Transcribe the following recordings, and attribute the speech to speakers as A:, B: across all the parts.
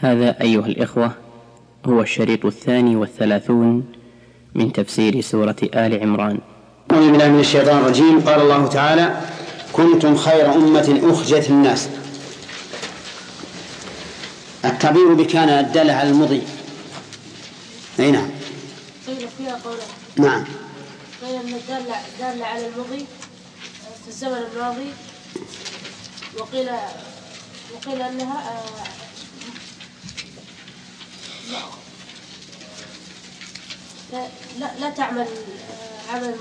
A: هذا أيها الإخوة هو الشريط الثاني والثلاثون من تفسير سورة آل عمران.
B: أعوذ بالله من الشيطان الرجيم. قال الله تعالى كنتم خير أمة أخرجت الناس التعبير بكان الدالة على المضي. أي نعم.
C: قيل فيها قوله.
B: نعم.
C: قيل أن الدالة دالة على المضي في الزمن الماضي وقيل وقيل أنها آه، لا لا, لا تعمل آه، عمل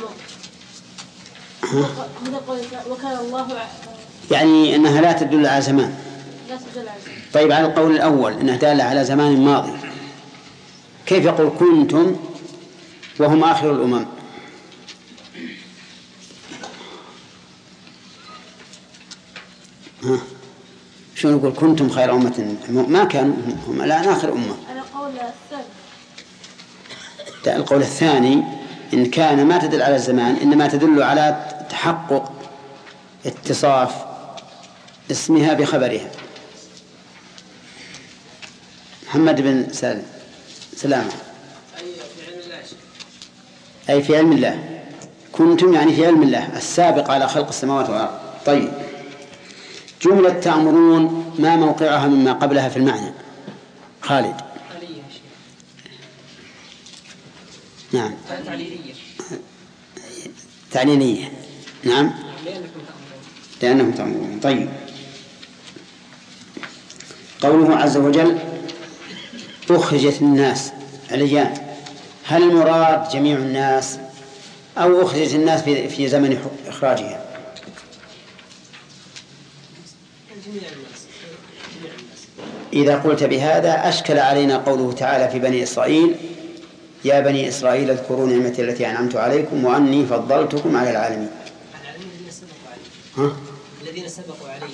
C: مثل قوله وكان الله
B: يعني أنها لا تدل على زمان.
C: لا تدل على ذلك.
B: طيب على القول الأول أنها دالة على زمان ماضي. كيف يقول كنتم وهم آخر الأمم؟ ها؟ شو نقول كنتم خير أمة؟ ما كانوا هم الآن آخر أمة. القول الثاني. إن كان ما تدل على الزمان إنما تدل على تحقق اتصاف اسمها بخبرها. محمد بن سالم سلامة. أي في علم الله. كنتم يعني في علم الله السابق على خلق السماوات والأرض. طيب. جملة تأمرون ما موقعها مما قبلها في المعنى. خالد. نعم.
D: تعليلية.
B: تعليلية. نعم.
D: لأنكم تأمرون
B: لأنهم تأمرون. طيب. قوله عز وجل أخرجت الناس. الأيام هل المراد جميع الناس أو أخرجت الناس في في زمن إخراجها؟ إذا قلت بهذا أشكل علينا قوله تعالى في بني إسرائيل يا بني إسرائيل اذكروا نعمتي التي أنعمت عليكم وأني فضلتكم على العالمين.
D: العالمين الذين سبقوا عليهم.
B: ها؟
D: الذين سبقوا عليهم.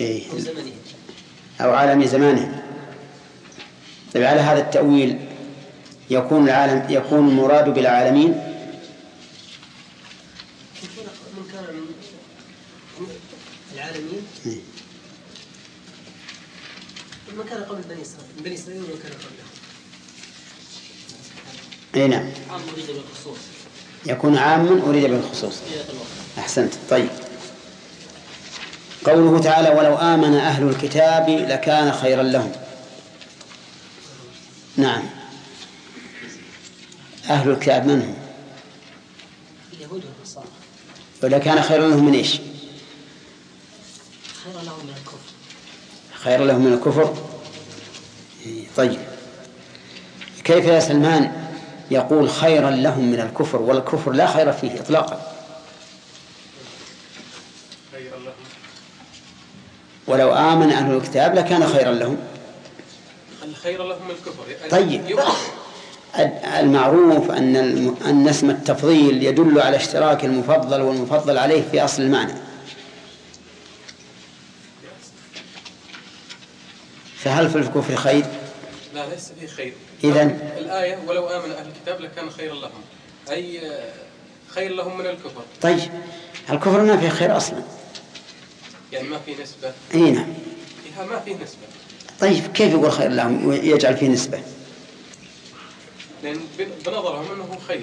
B: إيه.
D: في زمنهم.
B: أو عالم زمانهم. طيب على هذا التأويل يكون العالم يكون المراد بالعالمين؟
D: من كان من العالمين؟
B: إيه.
D: من كان قبل بني إسرائيل؟ من بني إسرائيل ومن كان قبلهم
B: أي نعم
D: عام أريد بالخصوص
B: يكون عاما أريد بالخصوص. أحسنت. طيب. قوله تعالى ولو آمن أهل الكتاب لكان خيرا لهم. نعم. أهل الكتاب من هم؟
D: اليهود والنصارى.
B: ولكان خيرا لهم من إيش؟
D: خير لهم من الكفر.
B: خيرا لهم من الكفر. طيب. كيف يا سلمان؟ يقول خيرا لهم من الكفر والكفر لا خير فيه إطلاقا ولو آمن أهل الكتاب لكان خيرا لهم
E: الخير لهم الكفر
B: طيب.
E: يؤمن.
B: المعروف أن أن اسم التفضيل يدل على اشتراك المفضل والمفضل عليه في أصل المعنى فهل في الكفر خير؟
E: لا ليس فيه خير
B: إذن؟
E: الآية ولو آمن أهل الكتاب لكان خيرا لهم أي خير لهم من الكفر.
B: طيب الكفر ما فيه خير أصلا.
E: يعني ما في نسبة؟
B: أي نعم.
E: فيها ما في نسبة.
B: طيب كيف يقول خير لهم؟ ويجعل فيه نسبة.
E: لأن بن- بنظرهم أنه خير.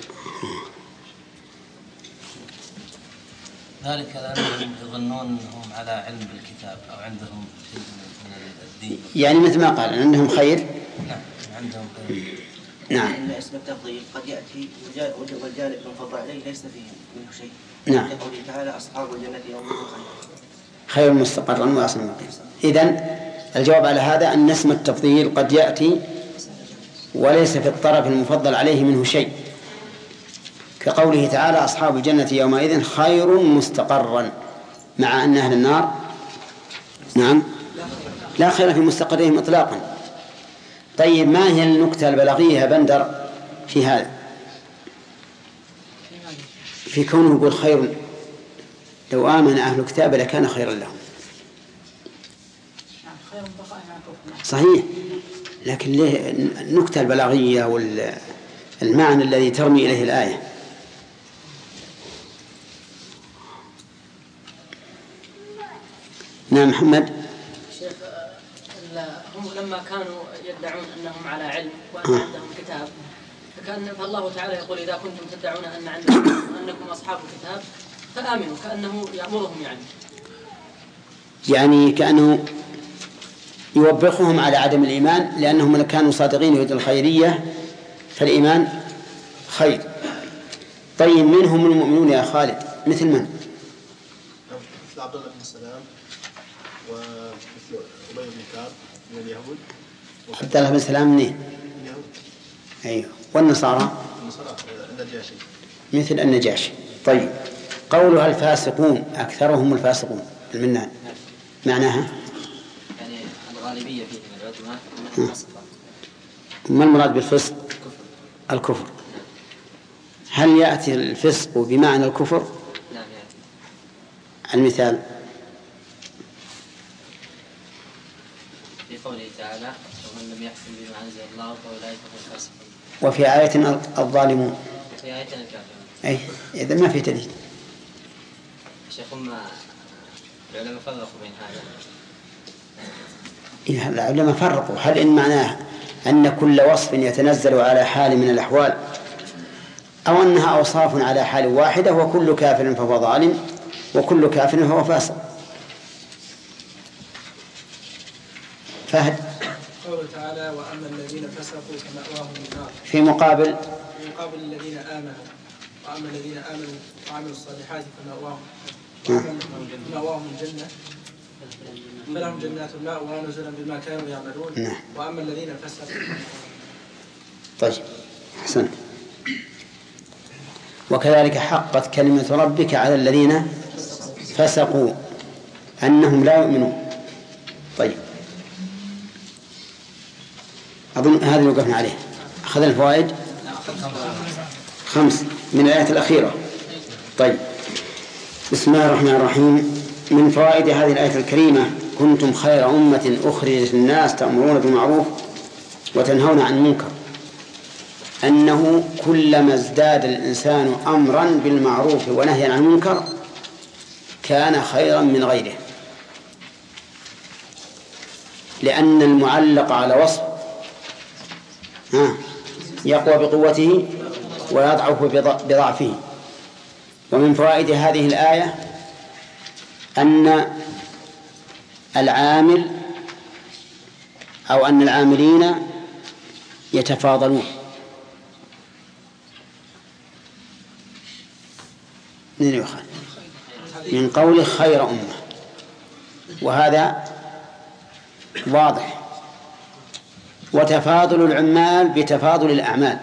F: ذلك لأنهم يظنون أنهم على علم بالكتاب أو عندهم شيء من الدين.
B: يعني مثل ما قال أنهم خير.
F: نعم.
B: نعم.
G: إن اسم التفضيل قد يأتي وجا- وج- والجانب المفضل عليه ليس فيه منه شيء.
B: نعم.
G: لقوله تعالى أصحاب الجنة يومئذ خير
B: خير مستقرا وأحسن مقيما إذن الجواب على هذا أن اسم التفضيل قد يأتي وليس في الطرف المفضل عليه منه شيء. كقوله تعالى أصحاب الجنة يومئذ خير مستقرا مع أن أهل النار نعم. لا خير في مستقرهم إطلاقا. طيب ما هي النكتة البلاغية يا بندر في هذا؟ في كونه يقول خير لو آمن أهل الكتاب لكان خيرا لهم. صحيح. لكن ليه النكتة البلاغية والمعنى الذي ترمي إليه الآية؟ نعم محمد.
H: لما كانوا يدعون أنهم على علم
B: وأن.
H: عندهم كتاب فكان فالله تعالى يقول إذا كنتم تدعون أن عندكم أنكم أصحاب كتاب فآمنوا كأنه يأمرهم يعني.
B: يعني كأنه يوبخهم على عدم الإيمان لأنهم كانوا صادقين يريد الخيرية فالإيمان خير. طيب من هم المؤمنون يا خالد؟ مثل من؟
I: مثل عبد الله بن سلام ومثل أبي بن كعب من اليهود.
B: عبد الله بن سلام منين؟
I: من اليهود
B: أيوه. والنصارى؟
I: النصارى النجاشي.
B: مثل النجاشي. طيب. قولها الفاسقون أكثرهم الفاسقون. المنان معناها؟
J: يعني الغالبية فيهم
B: نعم.
J: الفسقة
B: ما المراد بالفسق؟ الكفر. هل يأتي الفسق بمعنى الكفر؟
J: نعم يأتي.
B: المثال.
J: في قوله تعالى ومن لم يحكم بما أنزل الله فأولئك هم الفاسقون.
B: وفي آية الظالمون.
J: في آية الكافرون.
B: أي إذا ما في دليل.
J: شيخ هم العلماء فرقوا بين هذا؟
B: إيه، العلماء فرقوا. هل إن معناه أن كل وصف يتنزل على حال من الأحوال؟ أو أنها أوصاف على حال واحدة وكل كافر فهو ظالم وكل كافر فهو فاسق. فهد
K: تعالى وأما الذين فسقوا فمأواهم النار.
B: في مقابل
K: في مقابل الذين آمنوا. وأما الذين آمنوا وعملوا الصالحات فمأواهم
B: نعم.
K: فمأواهم الجنة. فلهم جنات الماء ونزلا بما كانوا يعملون.
B: نعم.
K: وأما الذين فسقوا
B: طيب أحسنت. وكذلك حقت كلمة ربك على الذين فسقوا أنهم لا يؤمنون. طيب. أظن هذا اللي وقفنا عليه أخذنا الفوائد؟ خمس. من الآية الأخيرة. طيب. بسم الله الرحمن الرحيم. من فوائد هذه الآية الكريمة كنتم خير أمة أخرجت للناس تأمرون بالمعروف وتنهون عن المنكر. أنه كلما ازداد الإنسان أمرا بالمعروف ونهيا عن المنكر كان خيرا من غيره. لأن المعلق على وصف يقوى بقوته ويضعف بض- بضعفه. ومن فوائد هذه الآية أن العامل أو أن العاملين يتفاضلون. من يؤخذ من قول خير أمة. وهذا واضح. وتفاضل العمال بتفاضل الأعمال.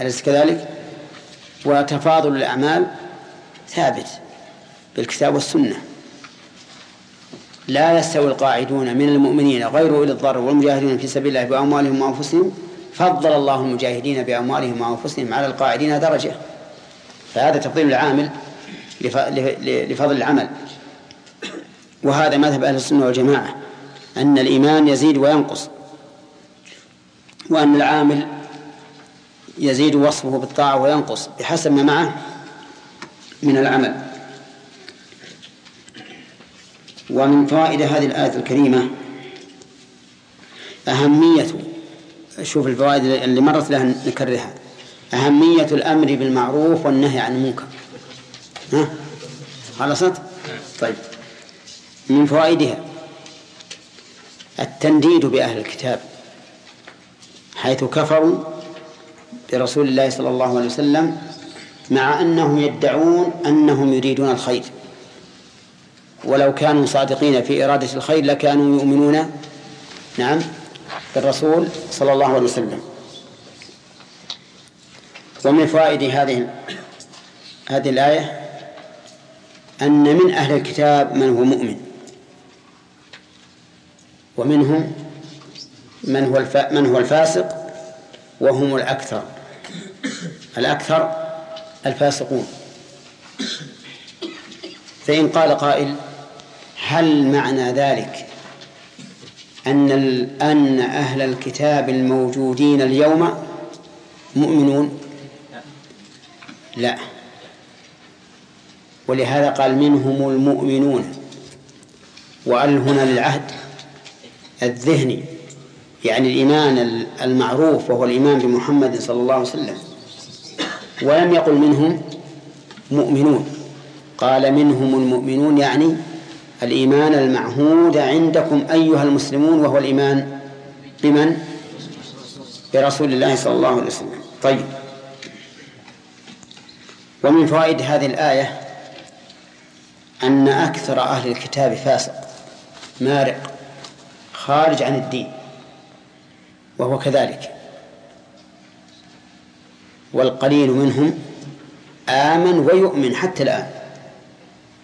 B: أليس كذلك؟ وتفاضل الأعمال ثابت بالكتاب والسنة. لا يستوي القاعدون من المؤمنين غير أولي الضرر والمجاهدون في سبيل الله بأموالهم وأنفسهم. فضل الله المجاهدين بأموالهم وأنفسهم على القاعدين درجة. فهذا تفضيل العامل لفضل العمل. وهذا مذهب أهل السنة والجماعة. أن الإيمان يزيد وينقص وأن العامل يزيد وصفه بالطاعة وينقص بحسب ما معه من العمل. ومن فوائد هذه الآية الكريمة أهمية شوف الفوائد اللي مرت لها نكررها أهمية الأمر بالمعروف والنهي عن المنكر. ها؟ خلصت؟ طيب. من فوائدها التنديد بأهل الكتاب حيث كفروا برسول الله صلى الله عليه وسلم مع أنهم يدعون أنهم يريدون الخير. ولو كانوا صادقين في إرادة الخير لكانوا يؤمنون نعم بالرسول صلى الله عليه وسلم. ومن فوائد هذه هذه الآية أن من أهل الكتاب من هو مؤمن. ومنهم من هو. من هو الفاسق وهم الأكثر الأكثر الفاسقون فإن قال قائل هل معنى ذلك أن. أن أهل الكتاب الموجودين اليوم مؤمنون لا ولهذا قال منهم المؤمنون وأل هنا للعهد الذهني يعني الإيمان المعروف وهو الإيمان بمحمد صلى الله عليه وسلم. ولم يقل منهم مؤمنون. قال منهم المؤمنون يعني الإيمان المعهود عندكم أيها المسلمون وهو الإيمان بمن؟ برسول الله صلى الله عليه وسلم. طيب. ومن فوائد هذه الآية أن أكثر أهل الكتاب فاسق مارق خارج عن الدين وهو كذلك. والقليل منهم آمن ويؤمن حتى الآن.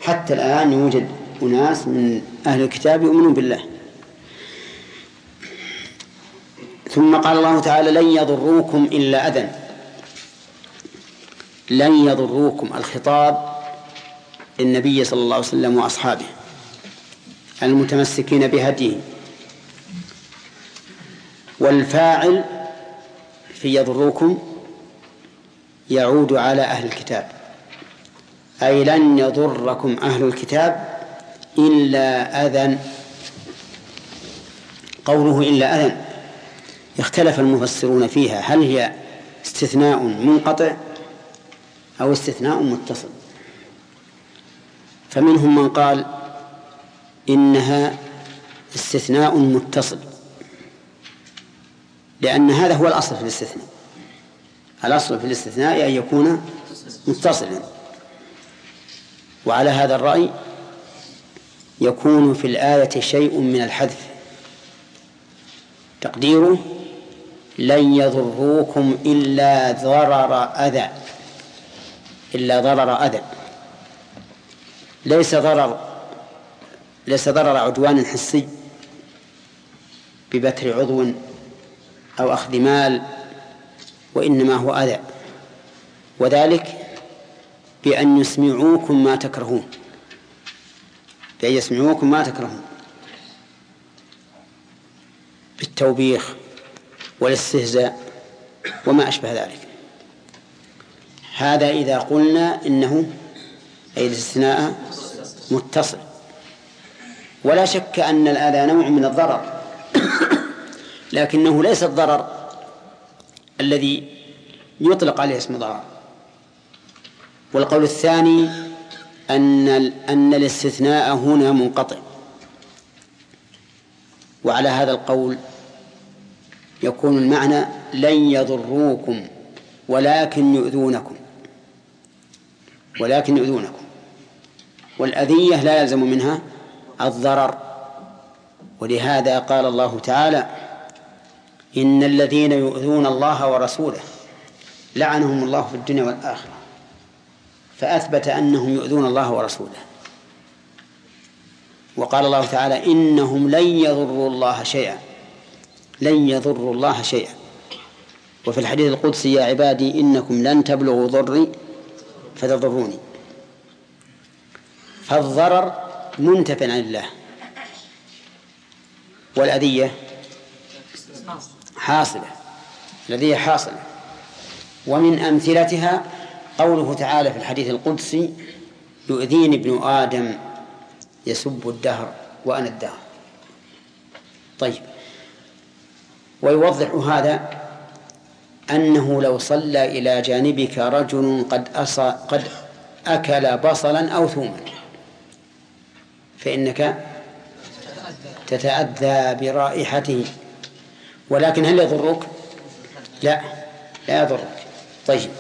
B: حتى الآن يوجد أناس من أهل الكتاب يؤمنون بالله. ثم قال الله تعالى لن يضروكم إلا أذى. لن يضروكم الخطاب للنبي صلى الله عليه وسلم وأصحابه المتمسكين بهديه والفاعل في يضروكم يعود على أهل الكتاب. أي لن يضركم أهل الكتاب إلا أذى. قوله إلا أذى. اختلف المفسرون فيها. هل هي استثناء منقطع أو استثناء متصل؟ فمنهم من قال إنها استثناء متصل. لأن هذا هو الأصل في الاستثناء. الأصل في الاستثناء أن يكون متصلا. وعلى هذا الرأي يكون في الآية شيء من الحذف. تقديره لن يضروكم إلا ضرر أذى. إلا ضرر أذى. ليس ضرر ليس ضرر عدوان حسي ببتر عضو أو أخذ مال وإنما هو أذى. وذلك بأن يسمعوكم ما تكرهون. بأن يسمعوكم ما تكرهون. بالتوبيخ والاستهزاء وما أشبه ذلك. هذا إذا قلنا إنه أي الاستثناء متصل. ولا شك أن الأذى نوع من الضرر. لكنه ليس الضرر الذي يطلق عليه اسم ضرر. والقول الثاني أن أن الاستثناء هنا منقطع. وعلى هذا القول يكون المعنى لن يضروكم ولكن يؤذونكم. ولكن يؤذونكم. والأذية لا يلزم منها الضرر. ولهذا قال الله تعالى إن الذين يؤذون الله ورسوله لعنهم الله في الدنيا والآخرة. فأثبت أنهم يؤذون الله ورسوله. وقال الله تعالى إنهم لن يضروا الله شيئا. لن يضروا الله شيئا. وفي الحديث القدسي يا عبادي إنكم لن تبلغوا ضري فتضروني. فالضرر منتف عن الله. والأذية؟ حاصلة الأذية حاصلة. ومن أمثلتها قوله تعالى في الحديث القدسي يؤذيني ابن آدم يسب الدهر وأنا الدهر. طيب. ويوضح هذا أنه لو صلى إلى جانبك رجل قد أصى قد أكل بصلا أو ثوما فإنك تتأذى برائحته. ولكن هل يضرك؟ لا لا يضرك. طيب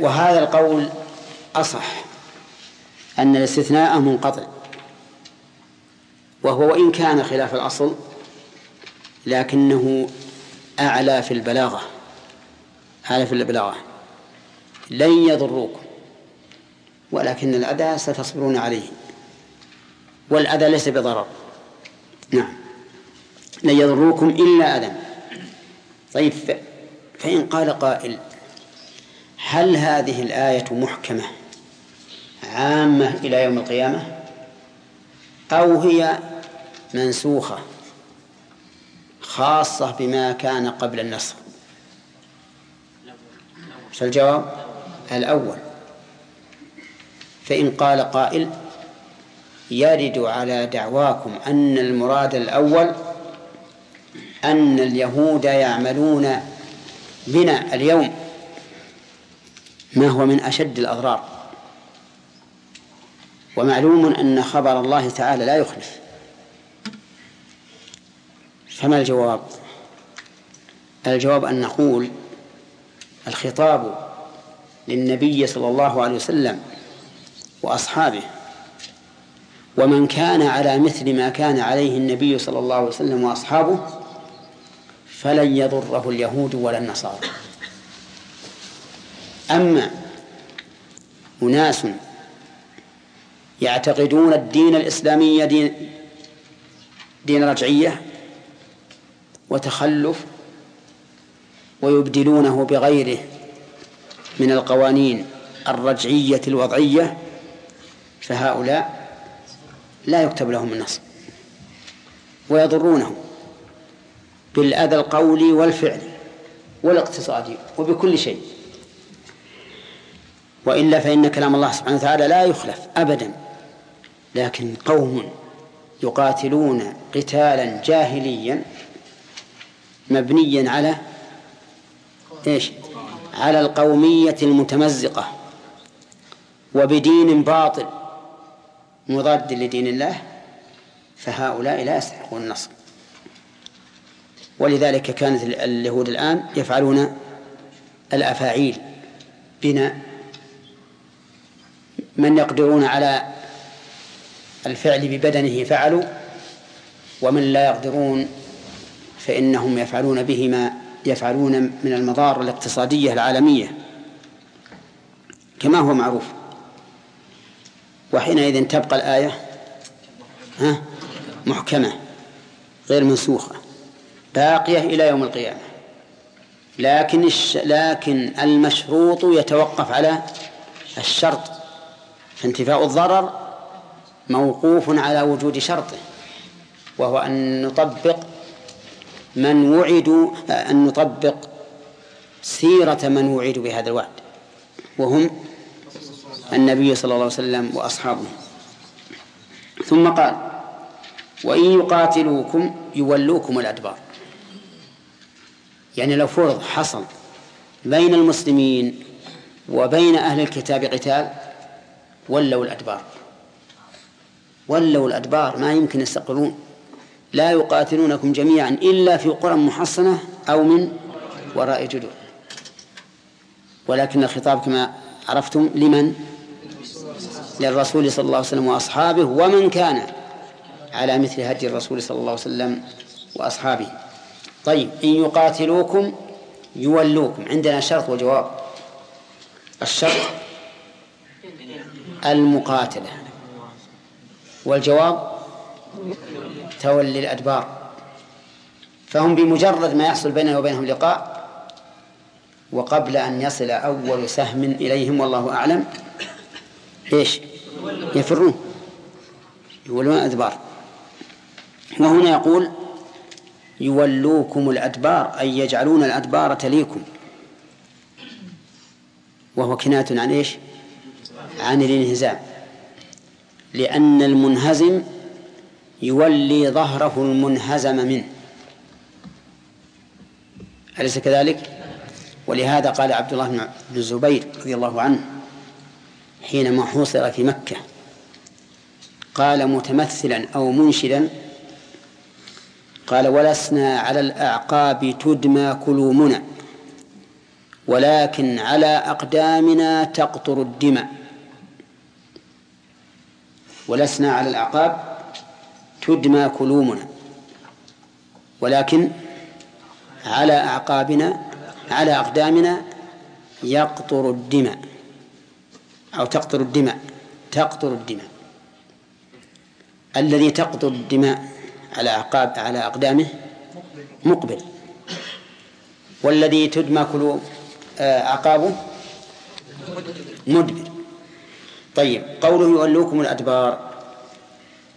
B: وهذا القول أصح أن الاستثناء منقطع. وهو وإن كان خلاف الأصل لكنه أعلى في البلاغة أعلى في البلاغة. لن يضروكم ولكن الأذى ستصبرون عليه والأذى ليس بضرر. نعم. لن يضروكم إلا أذى. طيب فإن قال قائل هل هذه الآية محكمة عامة إلى يوم القيامة أو هي منسوخة خاصة بما كان قبل النسخ فالجواب الأول فإن قال قائل يرد على دعواكم أن المراد الأول أن اليهود يعملون بنا اليوم ما هو من أشد الأضرار. ومعلوم أن خبر الله تعالى لا يخلف. فما الجواب؟ الجواب أن نقول الخطاب للنبي صلى الله عليه وسلم وأصحابه ومن كان على مثل ما كان عليه النبي صلى الله عليه وسلم وأصحابه فلن يضره اليهود ولا النصارى. أما أناس يعتقدون الدين الإسلامي دين دين رجعية وتخلف ويبدلونه بغيره من القوانين الرجعية الوضعية فهؤلاء لا يكتب لهم النصر ويضرونه بالأذى القولي والفعلي والاقتصادي وبكل شيء وإلا فإن كلام الله سبحانه وتعالى لا يخلف أبدا لكن قوم يقاتلون قتالا جاهليا مبنيا على إيش؟ على القومية المتمزقة وبدين باطل مضاد لدين الله فهؤلاء لا يستحقون النصر ولذلك كانت اليهود الآن يفعلون الأفاعيل. بنا من يقدرون على الفعل ببدنه فعلوا ومن لا يقدرون فإنهم يفعلون به ما يفعلون من المضار الاقتصادية العالمية. كما هو معروف. وحينئذ تبقى الآية ها محكمة غير منسوخة. باقية إلى يوم القيامة. لكن الش... لكن المشروط يتوقف على الشرط. فانتفاء الضرر موقوف على وجود شرطه وهو أن نطبق من وعدوا أن نطبق سيرة من وعدوا بهذا الوعد. وهم النبي صلى الله عليه وسلم وأصحابه. ثم قال وإن يقاتلوكم يولوكم الأدبار. يعني لو فرض حصل بين المسلمين وبين أهل الكتاب قتال ولوا الأدبار. ولوا الأدبار ما يمكن يستقرون لا يقاتلونكم جميعا إلا في قرى محصنة أو من وراء جدر ولكن الخطاب كما عرفتم لمن؟ للرسول صلى الله عليه وسلم وأصحابه ومن كان على مثل هدي الرسول صلى الله عليه وسلم وأصحابه. طيب إن يقاتلوكم يولوكم. عندنا شرط وجواب. الشرط المقاتلة. والجواب تولي الأدبار. فهم بمجرد ما يحصل بيننا وبينهم لقاء وقبل أن يصل أول سهم إليهم والله أعلم إيش؟ يفرون. يولون الأدبار. وهنا يقول يولوكم الأدبار أي يجعلون الأدبار تليكم. وهو كناية عن إيش؟ عن الإنهزام. لأن المنهزم يولي ظهره المنهزم منه. أليس كذلك؟ ولهذا قال عبد الله بن الزبير رضي الله عنه حينما حوصر في مكة قال متمثلا أو منشدا قال ولسنا على الأعقاب تدمى كلومنا ولكن على أقدامنا تقطر الدماء ولسنا على الأعقاب تدمى كلومنا ولكن على أعقابنا على أقدامنا يقطر الدماء أو تقطر الدماء تقطر الدماء الذي تقطر الدماء على أعقاب على أقدامه مقبل. والذي تدمى كل أعقابه مدبر. طيب قوله يولوكم الأدبار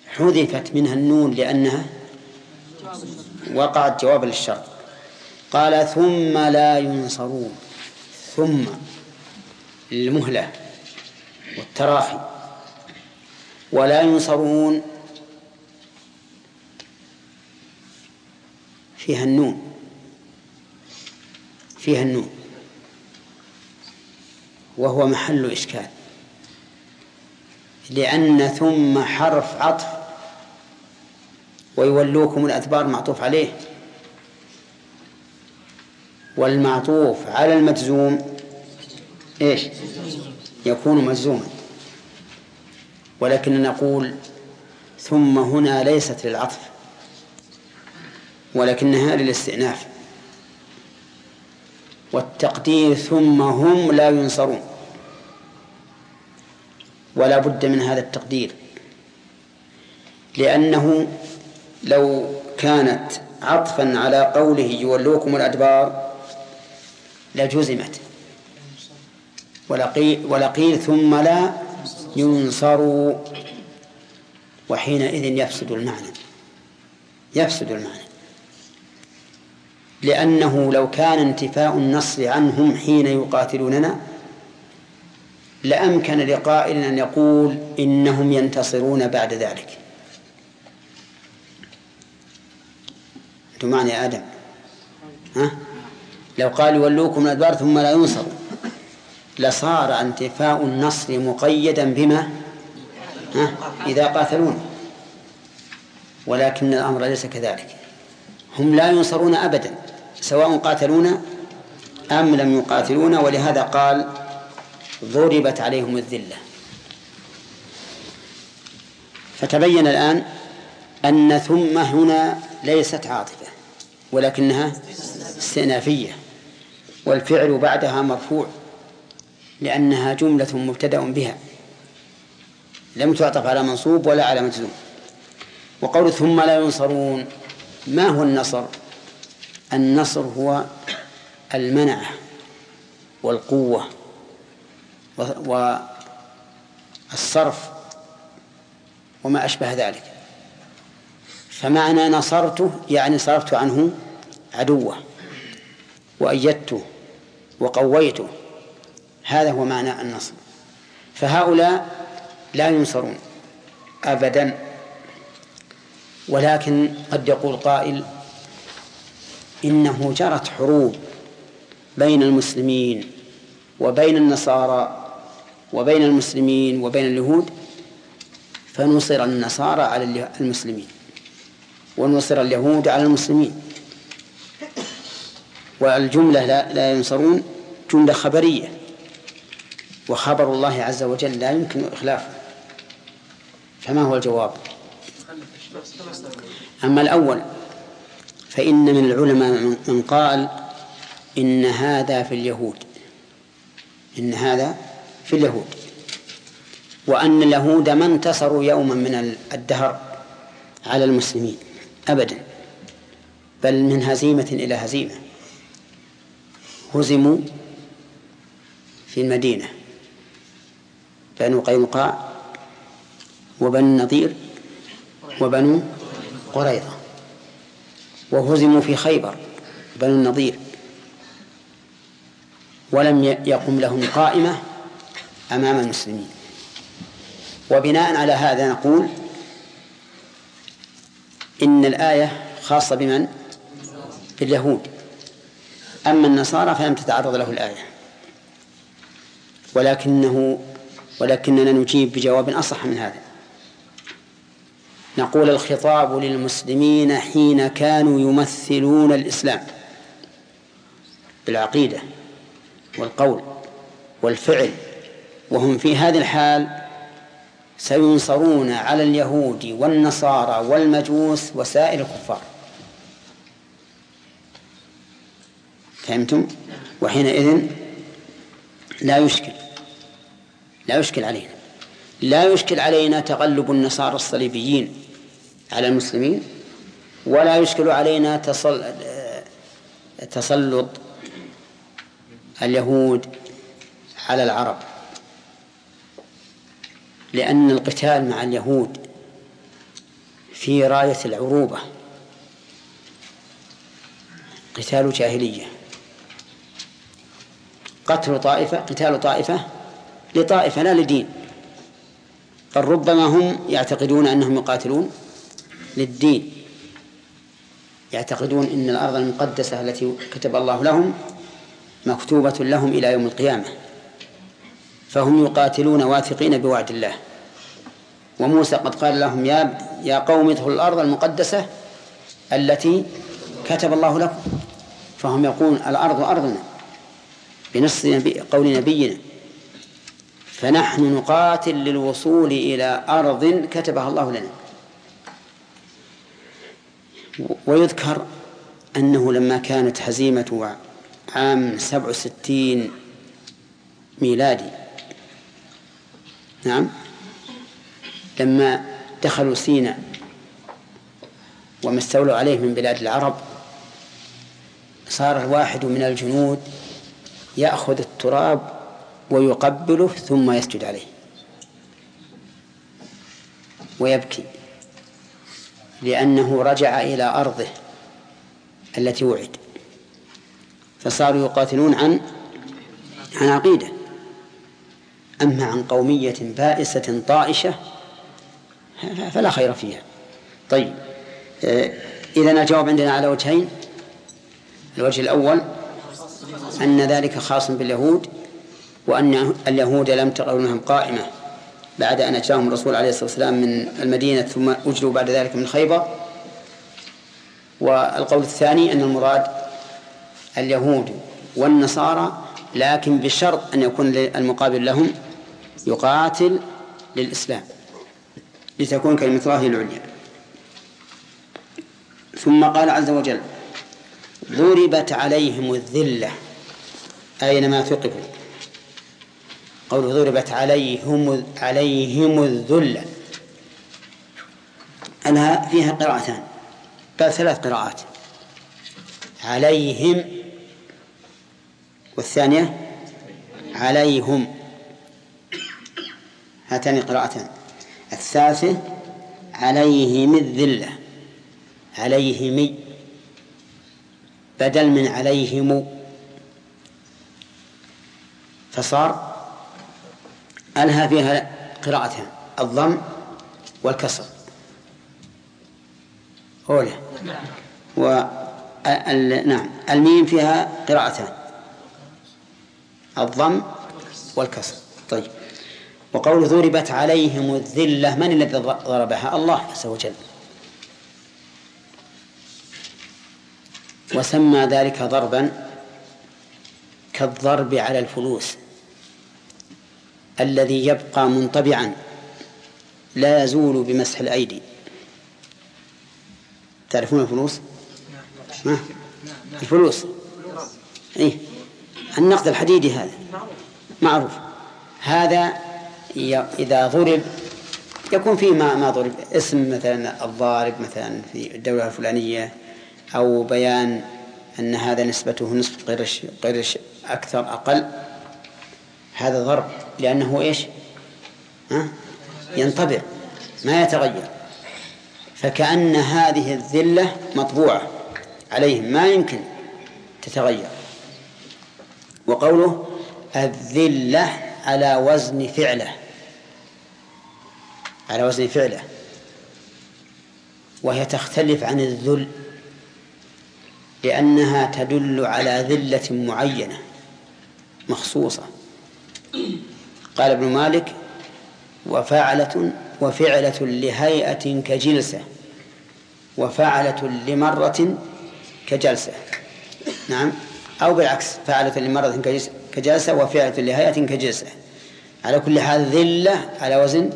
B: حذفت منها النون لأنها وقعت جوابا للشرط. قال ثم لا ينصرون. ثم المهلة والتراخي. ولا ينصرون فيها النون. فيها النون. وهو محل إشكال. لأن ثم حرف عطف ويولوكم الأدبار معطوف عليه. والمعطوف على المجزوم إيش؟ يكون مجزوما. ولكن نقول ثم هنا ليست للعطف. ولكنها للاستئناف. والتقدير ثم هم لا ينصرون. ولا بد من هذا التقدير. لأنه لو كانت عطفا على قوله يولوكم الأدبار لجزمت. ولقيل, ولقيل ثم لا ينصروا. وحينئذ يفسد المعنى. يفسد المعنى. لأنه لو كان انتفاء النصر عنهم حين يقاتلوننا لأمكن لقائل أن يقول إنهم ينتصرون بعد ذلك. أنتم معنى يا آدم؟ ها؟ لو قال يولوكم الأدبار ثم لا ينصروا لصار انتفاء النصر مقيدا بما؟ ها؟ إذا قاتلون. ولكن الأمر ليس كذلك. هم لا ينصرون أبدا. سواء قاتلونا أم لم يقاتلونا ولهذا قال ضربت عليهم الذلة. فتبين الآن أن ثم هنا ليست عاطفة ولكنها استئنافية والفعل بعدها مرفوع لأنها جملة مبتدأ بها لم تعطف على منصوب ولا على مجزوم. وقول ثم لا ينصرون ما هو النصر؟ النصر هو المنعة والقوة والصرف وما أشبه ذلك. فمعنى نصرته يعني صرفت عنه عدوه وأيدته وقويته هذا هو معنى النصر. فهؤلاء لا ينصرون أبدا ولكن قد يقول قائل إنه جرت حروب بين المسلمين وبين النصارى وبين المسلمين وبين اليهود فنصر النصارى على المسلمين ونصر اليهود على المسلمين. والجملة لا, لا ينصرون جملة خبرية وخبر الله عز وجل لا يمكن إخلافه فما هو الجواب؟ أما الأول فإن من العلماء من قال إن هذا في اليهود. إن هذا في اليهود. وأن اليهود ما انتصروا يوما من الدهر على المسلمين. أبدا. بل من هزيمة إلى هزيمة. هزموا في المدينة. بنو قينقاع وبنو النضير وبنو قريظة. وهزموا في خيبر بنو النضير. ولم يقم لهم قائمة أمام المسلمين. وبناء على هذا نقول إن الآية خاصة بمن؟ باليهود. أما النصارى فلم تتعرض له الآية. ولكنه ولكننا نجيب بجواب أصح من هذا. نقول الخطاب للمسلمين حين كانوا يمثلون الإسلام بالعقيدة والقول والفعل. وهم في هذه الحال سينصرون على اليهود والنصارى والمجوس وسائر الكفار. فهمتم؟ وحينئذ لا يشكل لا يشكل علينا لا يشكل علينا تغلب النصارى الصليبيين. على المسلمين ولا يشكل علينا تسلط اليهود على العرب. لأن القتال مع اليهود في راية العروبة قتال جاهلية. قتل طائفة قتال طائفة لطائفة لا لدين. بل ربما هم يعتقدون أنهم يقاتلون. للدين. يعتقدون أن الأرض المقدسة التي كتب الله لهم مكتوبة لهم إلى يوم القيامة. فهم يقاتلون واثقين بوعد الله. وموسى قد قال لهم يا يا قوم ادخلوا الأرض المقدسة التي كتب الله لكم. فهم يقولون الأرض أرضنا. بنص نبي قول نبينا. فنحن نقاتل للوصول إلى أرض كتبها الله لنا. ويذكر أنه لما كانت هزيمة عام سبع وستين ميلادي. نعم. لما دخلوا سيناء وما استولوا عليه من بلاد العرب صار الواحد من الجنود يأخذ التراب ويقبله ثم يسجد عليه. ويبكي. لأنه رجع إلى أرضه التي وعد. فصاروا يقاتلون عن عن عقيدة. أما عن قومية بائسة طائشة فلا خير فيها. طيب آه، إذا الجواب عندنا على وجهين. الوجه الأول أن ذلك خاص باليهود وأن اليهود لم ترونهم قائمة. بعد أن أتاهم الرسول عليه الصلاة والسلام من المدينة ثم أجروا بعد ذلك من خيبر. والقول الثاني أن المراد اليهود والنصارى لكن بشرط أن يكون المقابل لهم يقاتل للإسلام لتكون كلمة الله العليا. ثم قال عز وجل ضربت عليهم الذلة. أينما ثقفوا؟ قوله ضربت عليهم عليهم الذلة أنها فيها قراءتان. بل ثلاث قراءات. عليهم. والثانية عليهم. هاتان قراءتان. الثالثة عليهم الذلة عليهم. بدل من عليهم. فصار ألها فيها قراءتان الضم والكسر. أولى. و نعم. الميم فيها قراءتان. الضم والكسر. طيب. وقول ضربت عليهم الذلة من الذي ضربها؟ الله عز وجل. وسمى ذلك ضربا كالضرب على الفلوس. الذي يبقى منطبعا لا يزول بمسح الأيدي. تعرفون الفلوس؟ ما؟ الفلوس. إيه؟ النقد الحديدي هذا. معروف. هذا إذا ضرب يكون فيه ما ما ضرب. اسم مثلا الضارب مثلا في الدولة الفلانية أو بيان أن هذا نسبته نصف قرش قرش أكثر أقل. هذا ضرب. لأنه إيش؟ ها؟ ينطبع ما يتغير. فكأن هذه الذلة مطبوعة عليهم ما يمكن تتغير. وقوله الذلة على وزن فعله. على وزن فعله. وهي تختلف عن الذل لأنها تدل على ذلة معينة مخصوصة. قال ابن مالك وفعلة وفعلة لهيئة كجلسة وفعلة لمرة كجلسة. نعم. أو بالعكس فعلة لمرة كجلسة وفعلة لهيئة كجلسة. على كل حال ذلة على وزن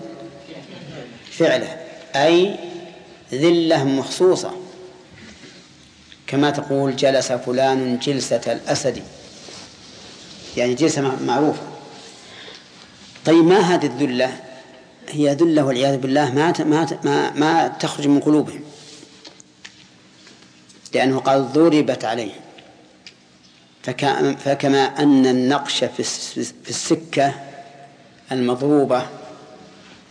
B: فعلة. أي ذلة مخصوصة. كما تقول جلس فلان جلسة الأسد. يعني جلسة معروفة. طيب ما هذه الذلة؟ هي ذلة والعياذ بالله ما ما ما, تخرج من قلوبهم لأنه قال ضربت عليهم فكما أن النقش في السكة المضروبة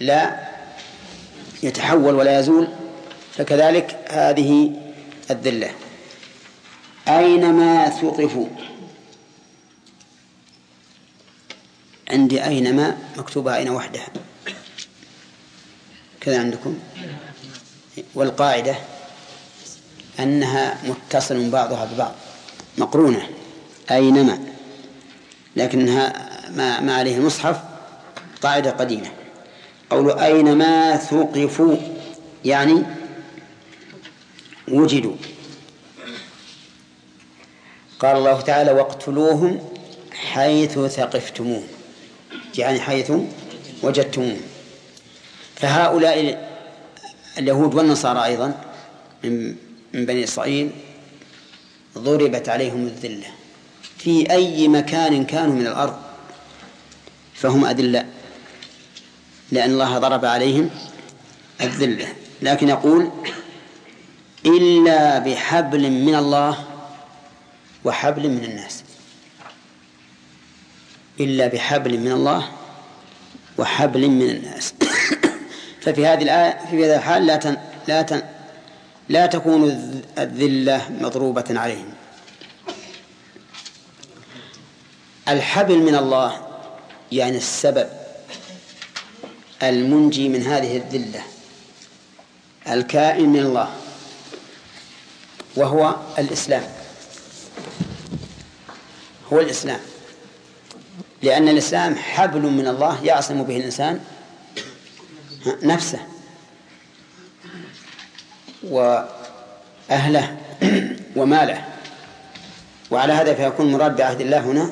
B: لا يتحول ولا يزول فكذلك هذه الذلة. أينما ثقفوا؟ عندي أينما مكتوبة أين وحدها. كذا عندكم. والقاعدة أنها متصل بعضها ببعض. مقرونة. أينما. لكنها ما, ما عليه المصحف. قاعدة قديمة. قول أينما ثقفوا يعني وجدوا. قال الله تعالى واقتلوهم حيث ثقفتموه. يعني حيث وجدتموه. فهؤلاء اليهود والنصارى أيضا من بني إسرائيل ضربت عليهم الذلة. في أي مكان كانوا من الأرض فهم أذلاء لأن الله ضرب عليهم الذلة. لكن يقول إلا بحبل من الله وحبل من الناس. إلا بحبل من الله وحبل من الناس. ففي هذه الآية في هذا الحال لا تن لا تن لا تكون الذلة مضروبة عليهم. الحبل من الله يعني السبب المنجي من هذه الذلة. الكائن من الله وهو الإسلام. هو الإسلام. لأن الإسلام حبل من الله يعصم به الإنسان نفسه وأهله وماله وعلى هذا فيكون مراد بعهد الله هنا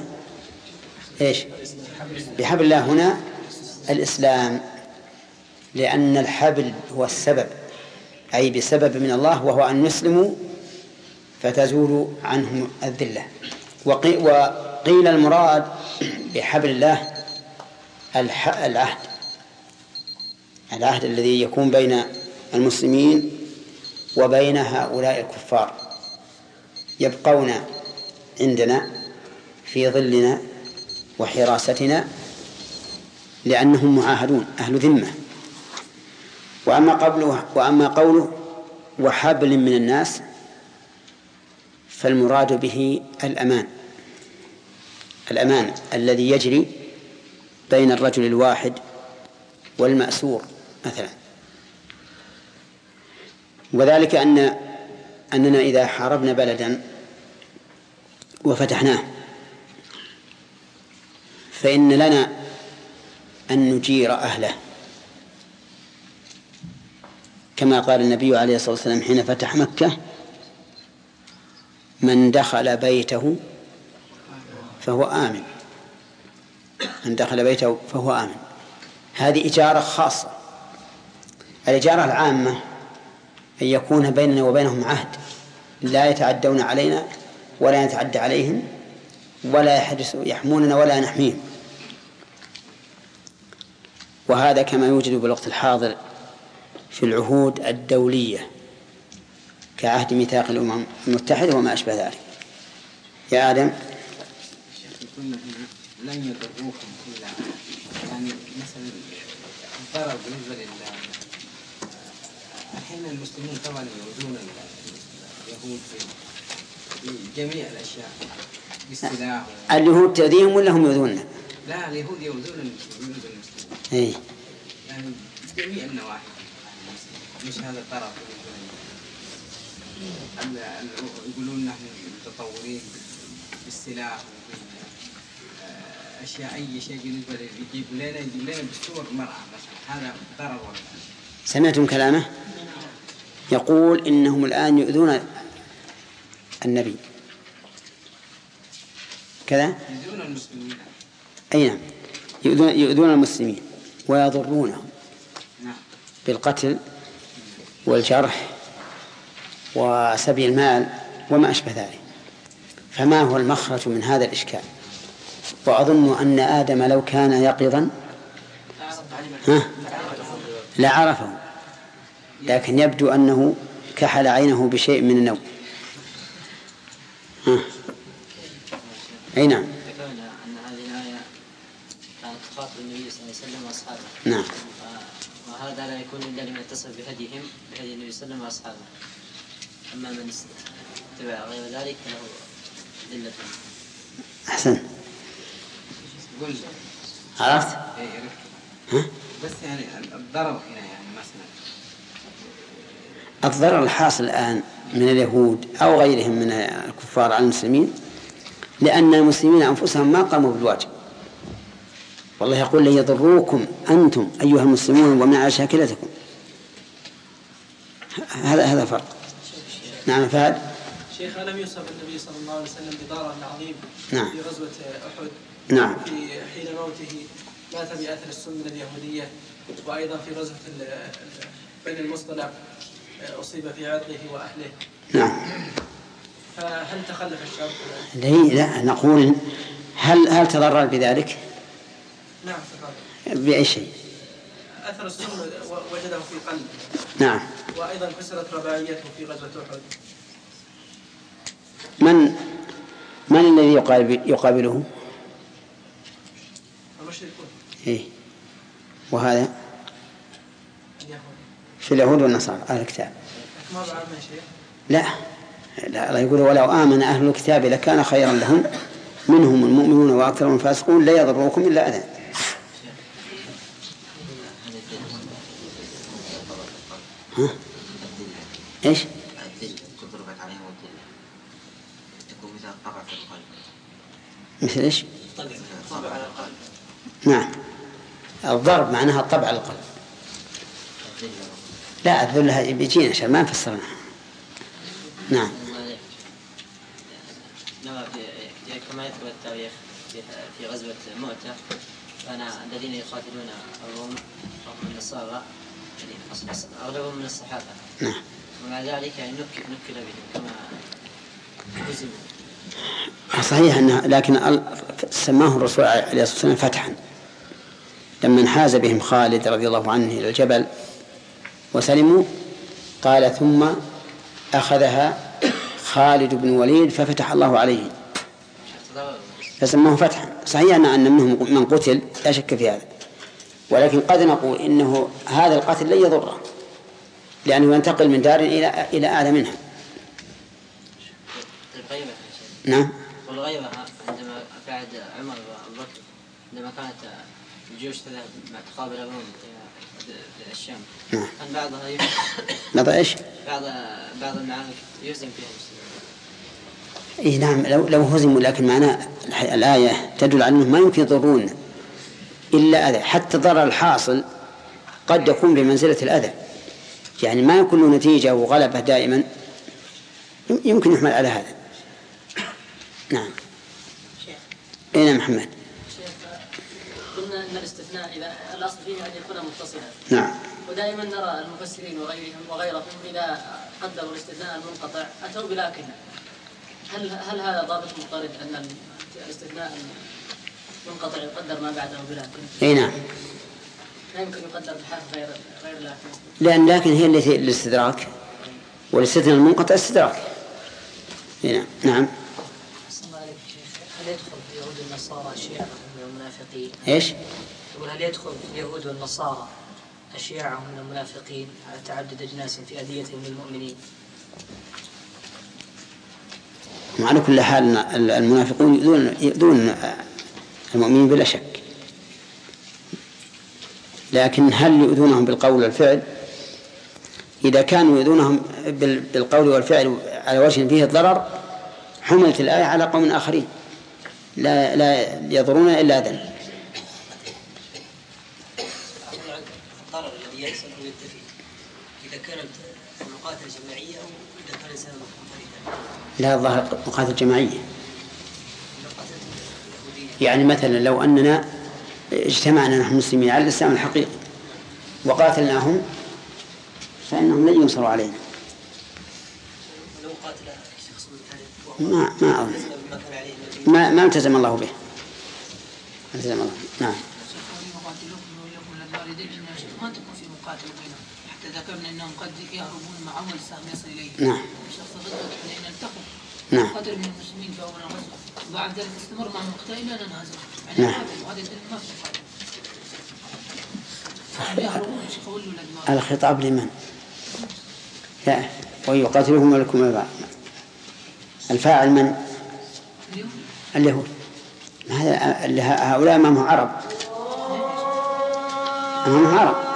B: إيش؟ بحبل الله هنا الإسلام لأن الحبل هو السبب أي بسبب من الله وهو أن يسلموا فتزول عنهم الذلة وقيل المراد بحبل الله العهد. العهد الذي يكون بين المسلمين وبين هؤلاء الكفار. يبقون عندنا في ظلنا وحراستنا لأنهم معاهدون أهل ذمة. وأما قوله وأما قوله وحبل من الناس فالمراد به الأمان. الأمان الذي يجري بين الرجل الواحد والمأسور مثلا. وذلك أن أننا إذا حاربنا بلدا وفتحناه فإن لنا أن نجير أهله. كما قال النبي عليه الصلاة والسلام حين فتح مكة من دخل بيته فهو آمن. من دخل بيته فهو آمن. هذه إجارة خاصة. الإجارة العامة أن يكون بيننا وبينهم عهد. لا يتعدون علينا ولا نتعدى عليهم ولا يحدث يحموننا ولا نحميهم. وهذا كما يوجد بالوقت الحاضر في العهود الدولية كعهد ميثاق الأمم المتحدة وما أشبه ذلك. يا آدم
L: لن يضروكم إلا يعني مثلا الضرر بالنسبة لل أحيانا المسلمون طبعا يؤذون اليهود في جميع الأشياء بالسلاح
B: اليهود تؤذيهم ولا هم يؤذوننا؟
L: لا اليهود يؤذون المسلمين
B: إي.
L: يعني جميع النواحي مش هذا الطرف يقولون نحن متطورين بالسلاح أشياء أي شيء بالنسبة يجيب لنا يجيب لنا بالصور مرأة مثلا هذا ضرر ولا
B: سمعتم كلامه؟ يقول إنهم الآن يؤذون النبي. كذا؟
L: يؤذون المسلمين.
B: أي نعم. يؤذون يؤذون المسلمين ويضرونهم بالقتل والجرح وسبي المال وما أشبه ذلك. فما هو المخرج من هذا الإشكال؟ وأظن أن آدم لو كان يقظا ها؟ لعرفه لكن يبدو أنه كحل عينه بشيء من النوم. ها؟ أي نعم. نعم.
J: وهذا لا يكون إلا لمن اتصف بهديهم بهدي النبي صلى الله عليه وسلم وأصحابه. أما من اتبع غير ذلك فله ذلة.
B: أحسن.
L: قل
B: عرفت؟
L: إيه عرفت.
B: ها؟
L: بس يعني الضرر هنا يعني مثلا
B: الضرر الحاصل الآن من اليهود أو غيرهم من الكفار على المسلمين لأن المسلمين أنفسهم ما قاموا بالواجب. والله يقول لن يضروكم أنتم أيها المسلمون ومن على شاكلتكم هذا هذا فرق. نعم فهد.
K: شيخ ألم يوصف النبي صلى الله عليه وسلم بضرر عظيم
B: نعم.
K: في غزوة أحد؟
B: نعم.
K: في حين موته مات بأثر السم اليهودية وأيضا في غزوة بني المصطلق أصيب في عرضه وأهله
B: نعم
K: فهل تخلف الشرط؟
B: لي لا نقول هل هل تضرر بذلك؟
K: نعم تفضل
B: بأي شيء؟
K: أثر السم و- وجده في قلبه
B: نعم
K: وأيضا كسرت رباعيته في غزوة أحد
B: من من الذي يقابل يقابله؟
K: المشركون.
B: إيه. وهذا؟
K: اليهود
B: في اليهود والنصارى أهل الكتاب.
K: ما
B: لا. لا الله يقول ولو آمن أهل الكتاب لكان خيرا لهم. منهم المؤمنون وأكثرهم الفاسقون لا يضركم إلا أذى. ها؟
M: إيش؟ مثل الطبع في القلب
B: مثل إيش؟
M: طبع على القلب
B: نعم. الضرب معناها الطبع على القلب. لا الذل هذه بيجينا عشان ما نفسرنا نعم.
J: كما يذكر التاريخ في غزوة مؤتة كان الذين يقاتلون الروم وهم النصارى أغلبهم من الصحابة
B: نعم.
J: ومع ذلك نك نكل بهم كما هزموا
B: صحيح أنه لكن سماه الرسول عليه الصلاة والسلام فتحا. لما انحاز بهم خالد رضي الله عنه إلى الجبل وسلموا. قال ثم أخذها خالد بن وليد ففتح الله عليه. فسماه فتحا. صحيح أن أن منهم من قتل لا شك في هذا. ولكن قد نقول إنه هذا القتل لن يضره لأنه ينتقل من دار إلى إلى أعلى منها.
J: الغيبة.
B: نعم.
J: والغيبة عندما عهد عمر وأبو بكر عندما كانت الجيوش تذهب مع تقابل الروم في في الشام
B: نعم.
J: كان بعضها
B: ماذا إيش؟
J: بعض بعض المعارك يهزم فيها. المسلمين
B: إي نعم لو لو هزموا لكن معناه الآية تدل على أنهم ما يمكن يضرون إلا أذى. حتى الضرر الحاصل قد يكون بمنزلة الأذى. يعني ما يكون له نتيجة وغلبة دائما يم- يمكن يحمل على هذا. نعم. أين نعم محمد.
H: الاستثناء إذا الأصل فيه أن يكون متصلا.
B: نعم.
H: ودائما نرى المفسرين وغيرهم وغيرهم إذا قدروا الاستثناء المنقطع. اتوا بلكن هل هل هذا ضابط مضطرد أن الاستثناء المنقطع يقدر ما بعده بلكن؟
B: أي نعم.
H: لا يمكن يقدر بحرف غير غير لكن
B: لأن لكن هي التي الاستدراك. والاستثناء المنقطع استدراك. أي نعم. نعم.
N: هل يدخل في اليهود والنصارى أشياعهم من المنافقين؟
B: إيش؟
N: يقول هل يدخل في اليهود والنصارى أشياعهم من المنافقين على تعدد أجناس في أذيتهم للمؤمنين؟
B: وعلى كل حال المنافقون يؤذون يؤذون المؤمنين بلا شك لكن هل يؤذونهم بالقول والفعل إذا كانوا يؤذونهم بال- بالقول والفعل على وجه فيه الضرر حملت الآية على قوم آخرين لا لا يضرون إلا أذى
D: الضرر الذي يحصل أو ينتفي اذا كانت المقاتله جماعيه أو اذا كان انسان منفردا
B: لا الظاهر مقاتل جماعية يعني مثلا لو أننا اجتمعنا نحن المسلمين على الإسلام الحقيقي وقاتلناهم فإنهم لن ينصروا علينا. ما ما أظن. ما ما التزم الله به. التزم الله نعم.
O: ذكرنا إنهم قد يهربون مع أول سهم يصل إليه.
B: نعم.
O: شخص غزوه حنين التقوا
B: نعم.
O: قدر من المسلمين في أول الغزوه وبعد ذلك استمر معهم مقتل إلى ان انهزم يعني
B: نعم.
O: وهذا يدل ما في هم
B: الخطاب لمن؟ لا. ويقاتلهم ولكم البعض الفاعل من؟ اليهود. هذا ه- هؤلاء أمامهم عرب. أمامهم عرب.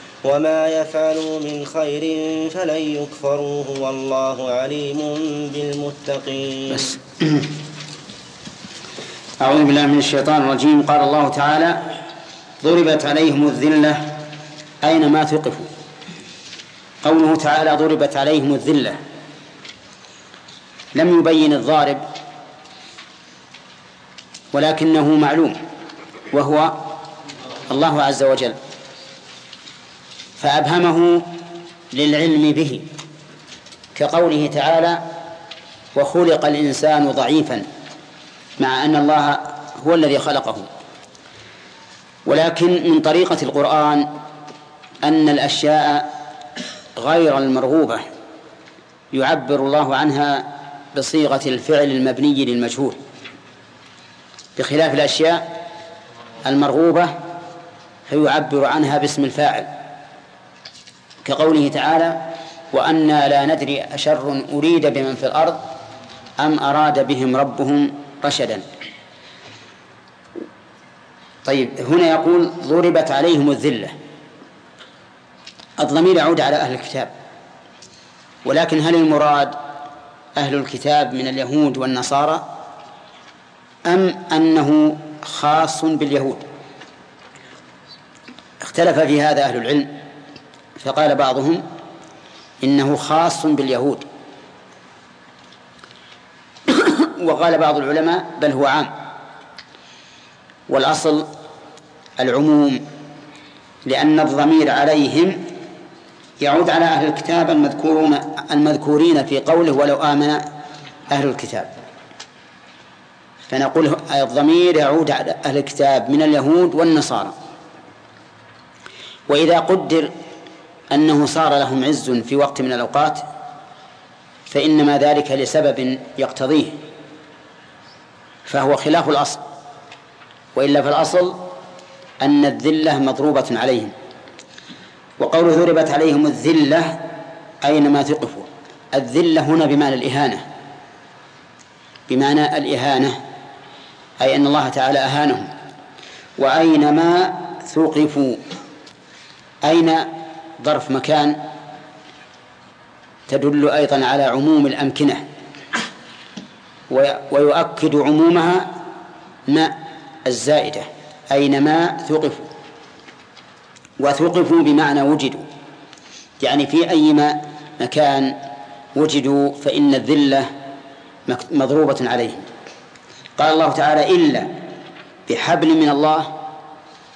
P: وما يفعلوا من خير فلن يكفروه والله عليم بالمتقين.
B: بس. أعوذ بالله من الشيطان الرجيم. قال الله تعالى ضربت عليهم الذلة. أينما ثقفوا؟ قوله تعالى ضربت عليهم الذلة. لم يبين الضارب ولكنه معلوم وهو الله عز وجل. فأبهمه للعلم به كقوله تعالى وخلق الإنسان ضعيفا مع أن الله هو الذي خلقه. ولكن من طريقة القرآن أن الأشياء غير المرغوبة يعبر الله عنها بصيغة الفعل المبني للمجهول بخلاف الأشياء المرغوبة فيعبر عنها باسم الفاعل. كقوله تعالى وأنا لا ندري أشر أريد بمن في الأرض أم أراد بهم ربهم رشدا. طيب هنا يقول ضربت عليهم الذلة. الضمير يعود على أهل الكتاب. ولكن هل المراد أهل الكتاب من اليهود والنصارى أم أنه خاص باليهود؟ اختلف في هذا أهل العلم. فقال بعضهم إنه خاص باليهود. وقال بعض العلماء بل هو عام. والأصل العموم لأن الضمير عليهم يعود على أهل الكتاب المذكورون المذكورين في قوله ولو آمن أهل الكتاب. فنقول الضمير يعود على أهل الكتاب من اليهود والنصارى. وإذا قدر أنه صار لهم عز في وقت من الأوقات فإنما ذلك لسبب يقتضيه فهو خلاف الأصل وإلا فالأصل أن الذلة مضروبة عليهم وقوله ضربت عليهم الذلة أينما ثقفوا الذلة هنا بمعنى الإهانة بمعنى الإهانة أي أن الله تعالى أهانهم وأينما ثقفوا أين ظرف مكان تدل أيضا على عموم الأمكنة ويؤكد عمومها ما الزائدة أينما ثقفوا. وثقفوا بمعنى وجدوا يعني في أي مكان وجدوا فإن الذلة مضروبة عليهم قال الله تعالى إلا بحبل من الله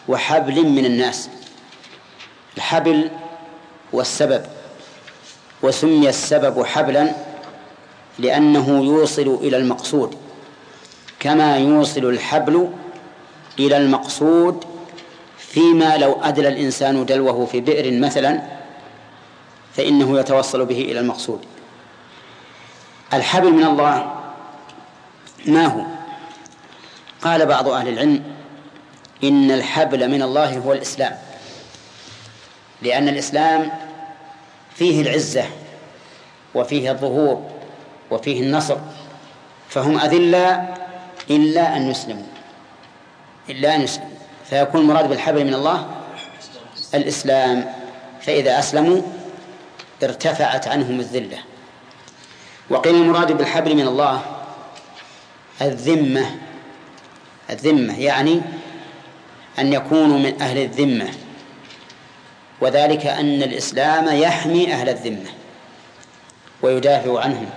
B: وحبل من الناس. الحبل والسبب وسمي السبب حبلا لأنه يوصل إلى المقصود كما يوصل الحبل إلى المقصود فيما لو أدلى الإنسان دلوه في بئر مثلا فإنه يتوصل به إلى المقصود. الحبل من الله ما هو؟ قال بعض أهل العلم إن الحبل من الله هو الإسلام لأن الإسلام فيه العزة وفيه الظهور وفيه النصر فهم أذلة إلا أن يسلموا إلا أن يسلموا. فيكون المراد بالحبل من الله الإسلام. فإذا أسلموا ارتفعت عنهم الذلة. وقيل المراد بالحبل من الله الذمة. الذمة يعني أن يكونوا من أهل الذمة. وذلك أن الإسلام يحمي أهل الذمة ويدافع عنهم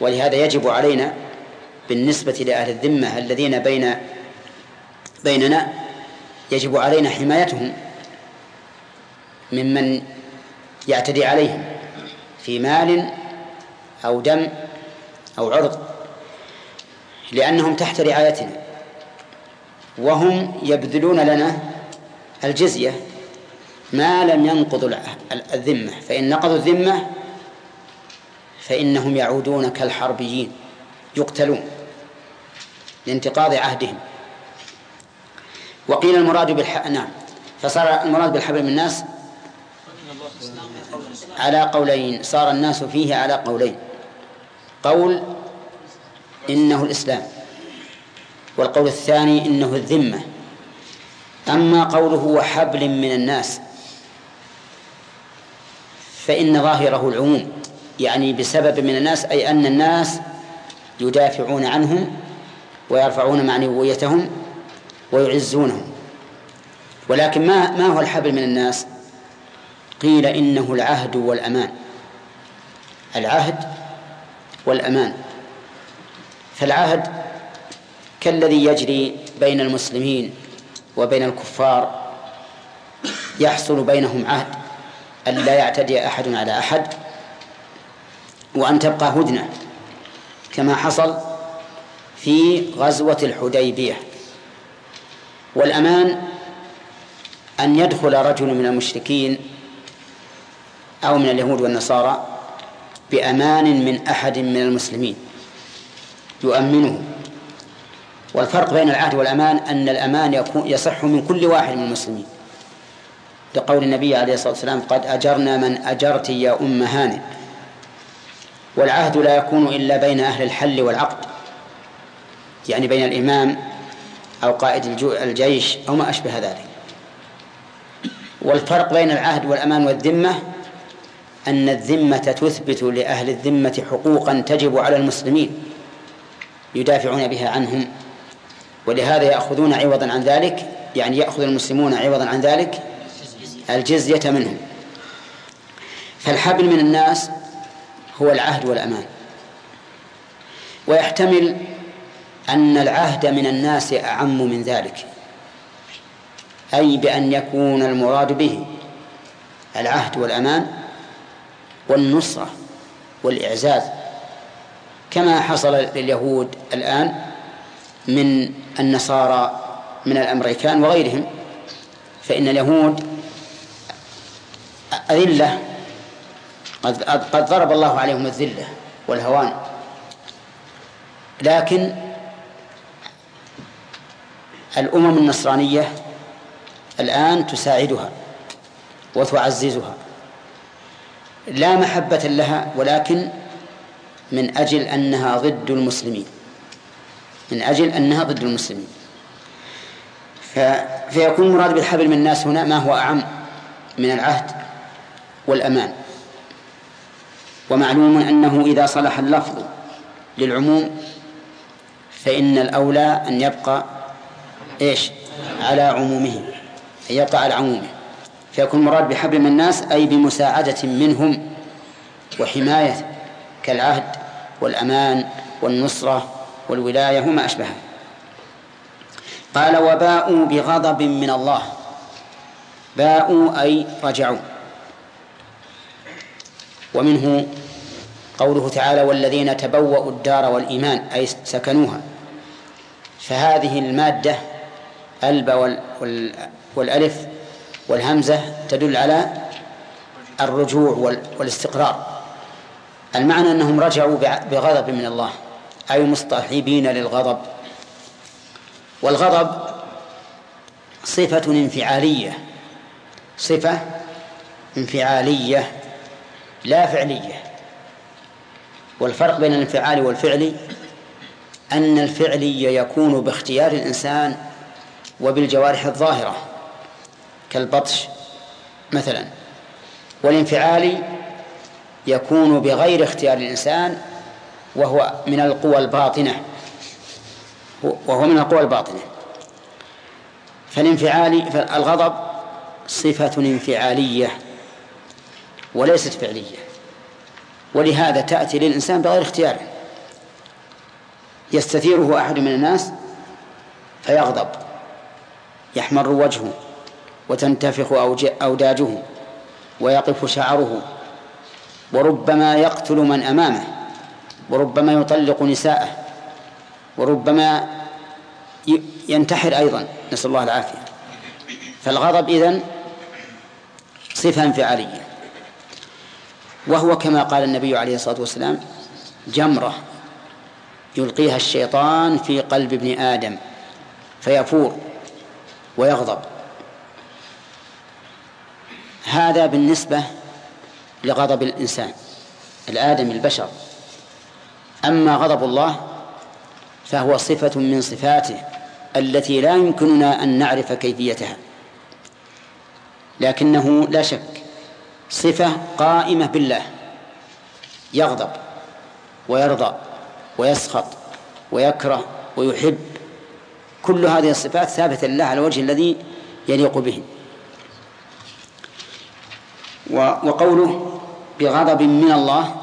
B: ولهذا يجب علينا بالنسبة لأهل الذمة الذين بين بيننا يجب علينا حمايتهم ممن يعتدي عليهم في مال أو دم أو عرض لأنهم تحت رعايتنا وهم يبذلون لنا الجزية ما لم ينقضوا الذمة. فإن نقضوا الذمة فإنهم يعودون كالحربيين يقتلون لانتقاض عهدهم. وقيل المراد بالح... نعم. فصار المراد بالحبل من الناس على قولين صار الناس فيه على قولين. قول إنه الإسلام والقول الثاني إنه الذمة. أما قوله وحبل من الناس فإن ظاهره العموم يعني بسبب من الناس أي أن الناس يدافعون عنهم ويرفعون معنويتهم ويعزونهم. ولكن ما ما هو الحبل من الناس؟ قيل إنه العهد والأمان. العهد والأمان. فالعهد كالذي يجري بين المسلمين وبين الكفار يحصل بينهم عهد. أن لا يعتدي أحد على أحد وأن تبقى هدنة كما حصل في غزوة الحديبية. والأمان أن يدخل رجل من المشركين أو من اليهود والنصارى بأمان من أحد من المسلمين يؤمنه. والفرق بين العهد والأمان أن الأمان يصح من كل واحد من المسلمين. لقول النبي عليه الصلاة والسلام قد أجرنا من أجرت يا أم هانئ. والعهد لا يكون إلا بين أهل الحل والعقد يعني بين الإمام أو قائد الجيش أو ما أشبه ذلك. والفرق بين العهد والأمان والذمة أن الذمة تثبت لأهل الذمة حقوقا تجب على المسلمين يدافعون بها عنهم ولهذا يأخذون عوضا عن ذلك يعني يأخذ المسلمون عوضا عن ذلك الجزية منهم. فالحبل من الناس هو العهد والأمان. ويحتمل أن العهد من الناس أعم من ذلك. أي بأن يكون المراد به العهد والأمان والنصرة والإعزاز. كما حصل لليهود الآن من النصارى من الأمريكان وغيرهم فإن اليهود أذلة قد قد ضرب الله عليهم الذلة والهوان. لكن الأمم النصرانية الآن تساعدها وتعززها. لا محبة لها ولكن من أجل أنها ضد المسلمين. من أجل أنها ضد المسلمين. فيكون المراد بالحبل من الناس هنا ما هو أعم من العهد. والأمان. ومعلوم أنه إذا صلح اللفظ للعموم فإن الأولى أن يبقى إيش؟ على عمومه. أن يبقى على عمومه. فيكون المراد بحبل من الناس أي بمساعدة منهم وحماية كالعهد والأمان والنصرة والولاية وما أشبهها قال وباءوا بغضب من الله. باءوا أي رجعوا. ومنه قوله تعالى والذين تبوأوا الدار والإيمان أي سكنوها. فهذه المادة ألب والألف والهمزة تدل على الرجوع والاستقرار. المعنى أنهم رجعوا بغضب من الله أي مصطحبين للغضب. والغضب صفة انفعالية صفة انفعالية. لا فعلية. والفرق بين الانفعال والفعل أن الفعلي يكون باختيار الإنسان وبالجوارح الظاهرة كالبطش مثلا. والانفعال يكون بغير اختيار الإنسان وهو من القوى الباطنة وهو من القوى الباطنة. فالانفعال فالغضب صفة انفعالية. وليست فعلية. ولهذا تأتي للإنسان بغير اختياره يستثيره أحد من الناس فيغضب يحمر وجهه وتنتفخ أوداجه ويقف شعره. وربما يقتل من أمامه وربما يطلق نساءه وربما ينتحر أيضا. نسأل الله العافية. فالغضب إذن صفة انفعالية وهو كما قال النبي عليه الصلاة والسلام جمرة يلقيها الشيطان في قلب ابن آدم فيفور ويغضب. هذا بالنسبة لغضب الإنسان الآدم البشر. أما غضب الله فهو صفة من صفاته التي لا يمكننا أن نعرف كيفيتها لكنه لا شك صفة قائمة بالله. يغضب ويرضى ويسخط ويكره ويحب. كل هذه الصفات ثابتة لله على الوجه الذي يليق به وقوله بغضب من الله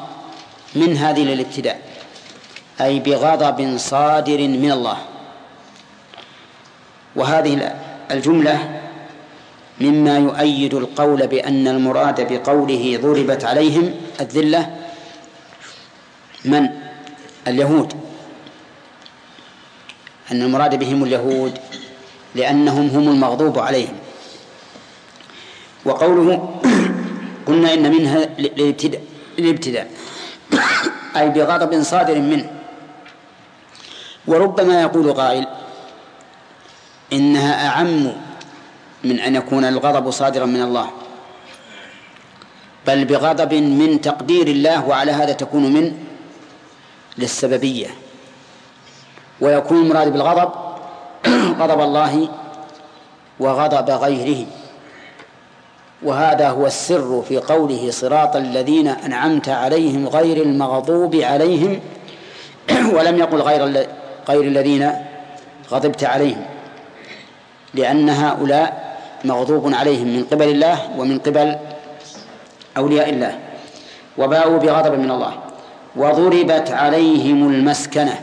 B: من هذه للابتداء. أي بغضب صادر من الله. وهذه الجملة مما يؤيد القول بأن المراد بقوله ضربت عليهم الذلة من؟ اليهود. أن المراد بهم اليهود لأنهم هم المغضوب عليهم. وقوله قلنا إن منها للابتداء أي بغضب صادر منه وربما يقول قائل إنها أعم من أن يكون الغضب صادرا من الله. بل بغضب من تقدير الله وعلى هذا تكون من للسببية. ويكون المراد بالغضب غضب الله وغضب غيره. وهذا هو السر في قوله صراط الذين أنعمت عليهم غير المغضوب عليهم ولم يقل غير غير الذين غضبت عليهم. لأن هؤلاء مغضوب عليهم من قبل الله ومن قبل أولياء الله. وباءوا بغضب من الله. وضربت عليهم المسكنة.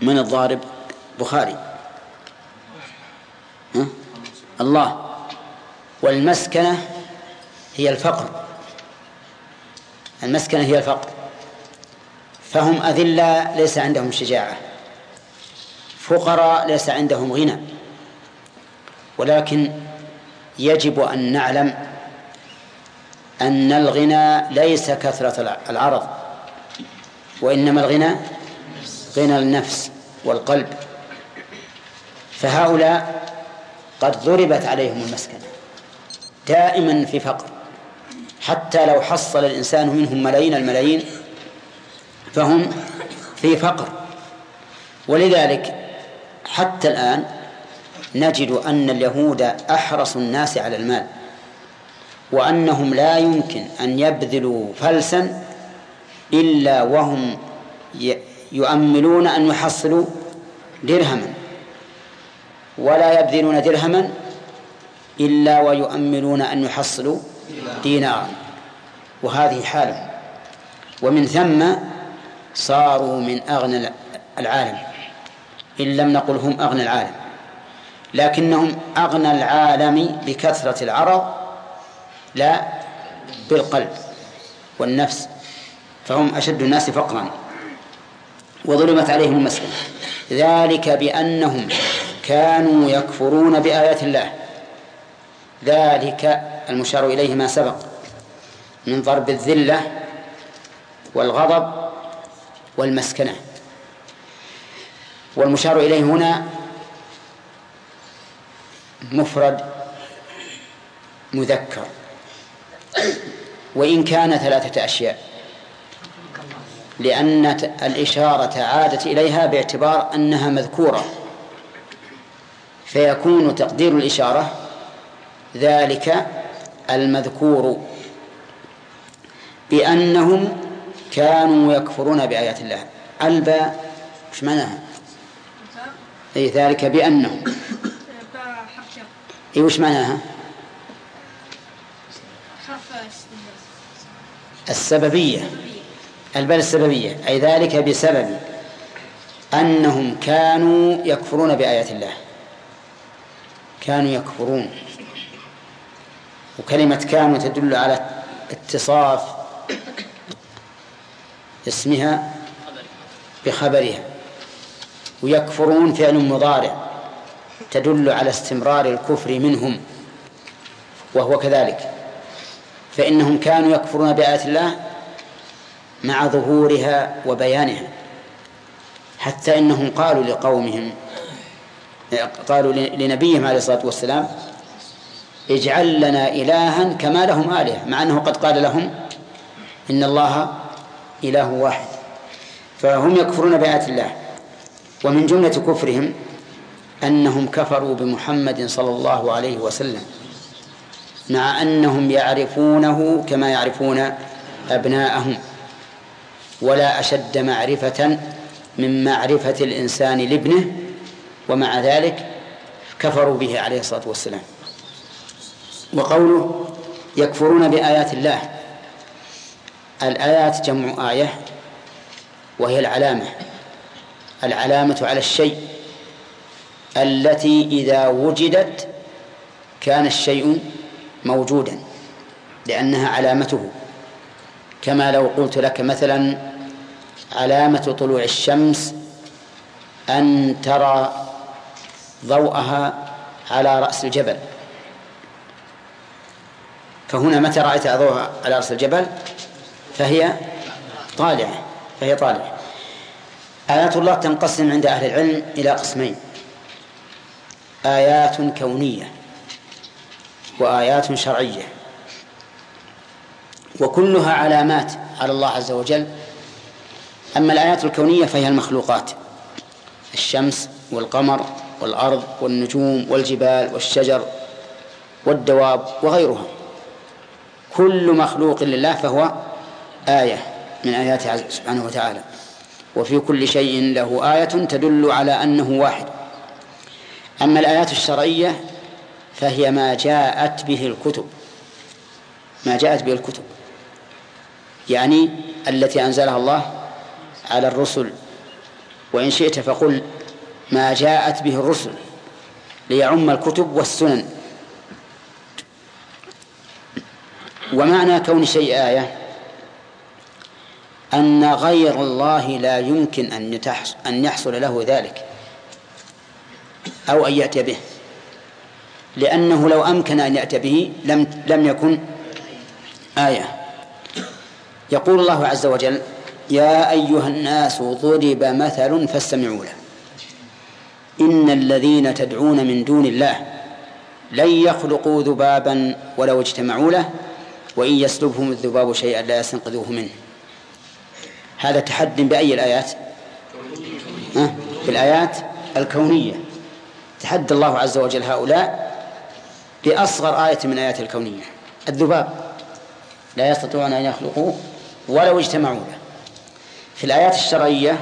B: من الضارب؟ بخاري؟ الله. والمسكنة هي الفقر. المسكنة هي الفقر. فهم أذلة ليس عندهم شجاعة. فقراء ليس عندهم غنى. ولكن يجب أن نعلم أن الغنى ليس كثرة العرض وإنما الغنى غنى النفس والقلب. فهؤلاء قد ضربت عليهم المسكنة دائما في فقر حتى لو حصل الإنسان منهم ملايين الملايين فهم في فقر. ولذلك حتى الآن نجد أن اليهود أحرص الناس على المال وأنهم لا يمكن أن يبذلوا فلسا إلا وهم يؤملون أن يحصلوا درهما ولا يبذلون درهما إلا ويؤملون أن يحصلوا دينارا. وهذه حالهم ومن ثم صاروا من أغنى العالم إن لم نقل هم أغنى العالم. لكنهم أغنى العالم بكثرة العرض لا بالقلب والنفس فهم أشد الناس فقرا وظلمت عليهم المسكنة ذلك بأنهم كانوا يكفرون بآيات الله. ذلك المشار إليه ما سبق من ضرب الذلة والغضب والمسكنة. والمشار إليه هنا مفرد مذكر. وإن كان ثلاثة أشياء. لأن الإشارة عادت إليها باعتبار أنها مذكورة. فيكون تقدير الإشارة ذلك المذكور بأنهم كانوا يكفرون بآيات الله. الباء وش معناها؟ أي ذلك بأنهم. أي وش معناها؟ السببية. الباء السببية. أي ذلك بسبب أنهم كانوا يكفرون بآيات الله. كانوا يكفرون. وكلمة كانوا تدل على اتصاف اسمها بخبرها. ويكفرون فعل مضارع. تدل على استمرار الكفر منهم وهو كذلك. فإنهم كانوا يكفرون بآيات الله مع ظهورها وبيانها حتى إنهم قالوا لقومهم قالوا لنبيهم عليه الصلاة والسلام اجعل لنا إلها كما لهم آلهة مع أنه قد قال لهم إن الله إله واحد. فهم يكفرون بآيات الله ومن جملة كفرهم أنهم كفروا بمحمد صلى الله عليه وسلم مع أنهم يعرفونه كما يعرفون أبناءهم ولا أشد معرفة من معرفة الإنسان لابنه ومع ذلك كفروا به عليه الصلاة والسلام. وقوله يكفرون بآيات الله الآيات جمع آية وهي العلامة العلامة على الشيء. التي إذا وجدت كان الشيء موجودا لأنها علامته. كما لو قلت لك مثلا علامة طلوع الشمس أن ترى ضوءها على رأس الجبل. فهنا متى رأيت ضوءها على رأس الجبل؟ فهي طالعة فهي طالعة. آيات الله تنقسم عند أهل العلم إلى قسمين. آيات كونية وآيات شرعية وكلها علامات على الله عز وجل. أما الآيات الكونية فهي المخلوقات الشمس والقمر والأرض والنجوم والجبال والشجر والدواب وغيرها. كل مخلوق لله فهو آية من آياته سبحانه وتعالى. وفي كل شيء له آية تدل على أنه واحد. أما الآيات الشرعية فهي ما جاءت به الكتب. ما جاءت به الكتب. يعني التي أنزلها الله على الرسل. وإن شئت فقل ما جاءت به الرسل ليعم الكتب والسنن. ومعنى كون شيء آية أن غير الله لا يمكن أن أن يحصل له ذلك. أو أن يأتي به. لأنه لو أمكن أن يأتي به لم لم يكن آية. يقول الله عز وجل يا أيها الناس ضرب مثل فاستمعوا له. إن الذين تدعون من دون الله لن يخلقوا ذبابا ولو اجتمعوا له وإن يسلبهم الذباب شيئا لا يستنقذوه منه. هذا تحد بأي الآيات؟ بالآيات الكونية. تحدى الله عز وجل هؤلاء بأصغر آية من آيات الكونية. الذباب لا يستطيعون أن يخلقوه ولو اجتمعوا له. في الآيات الشرعية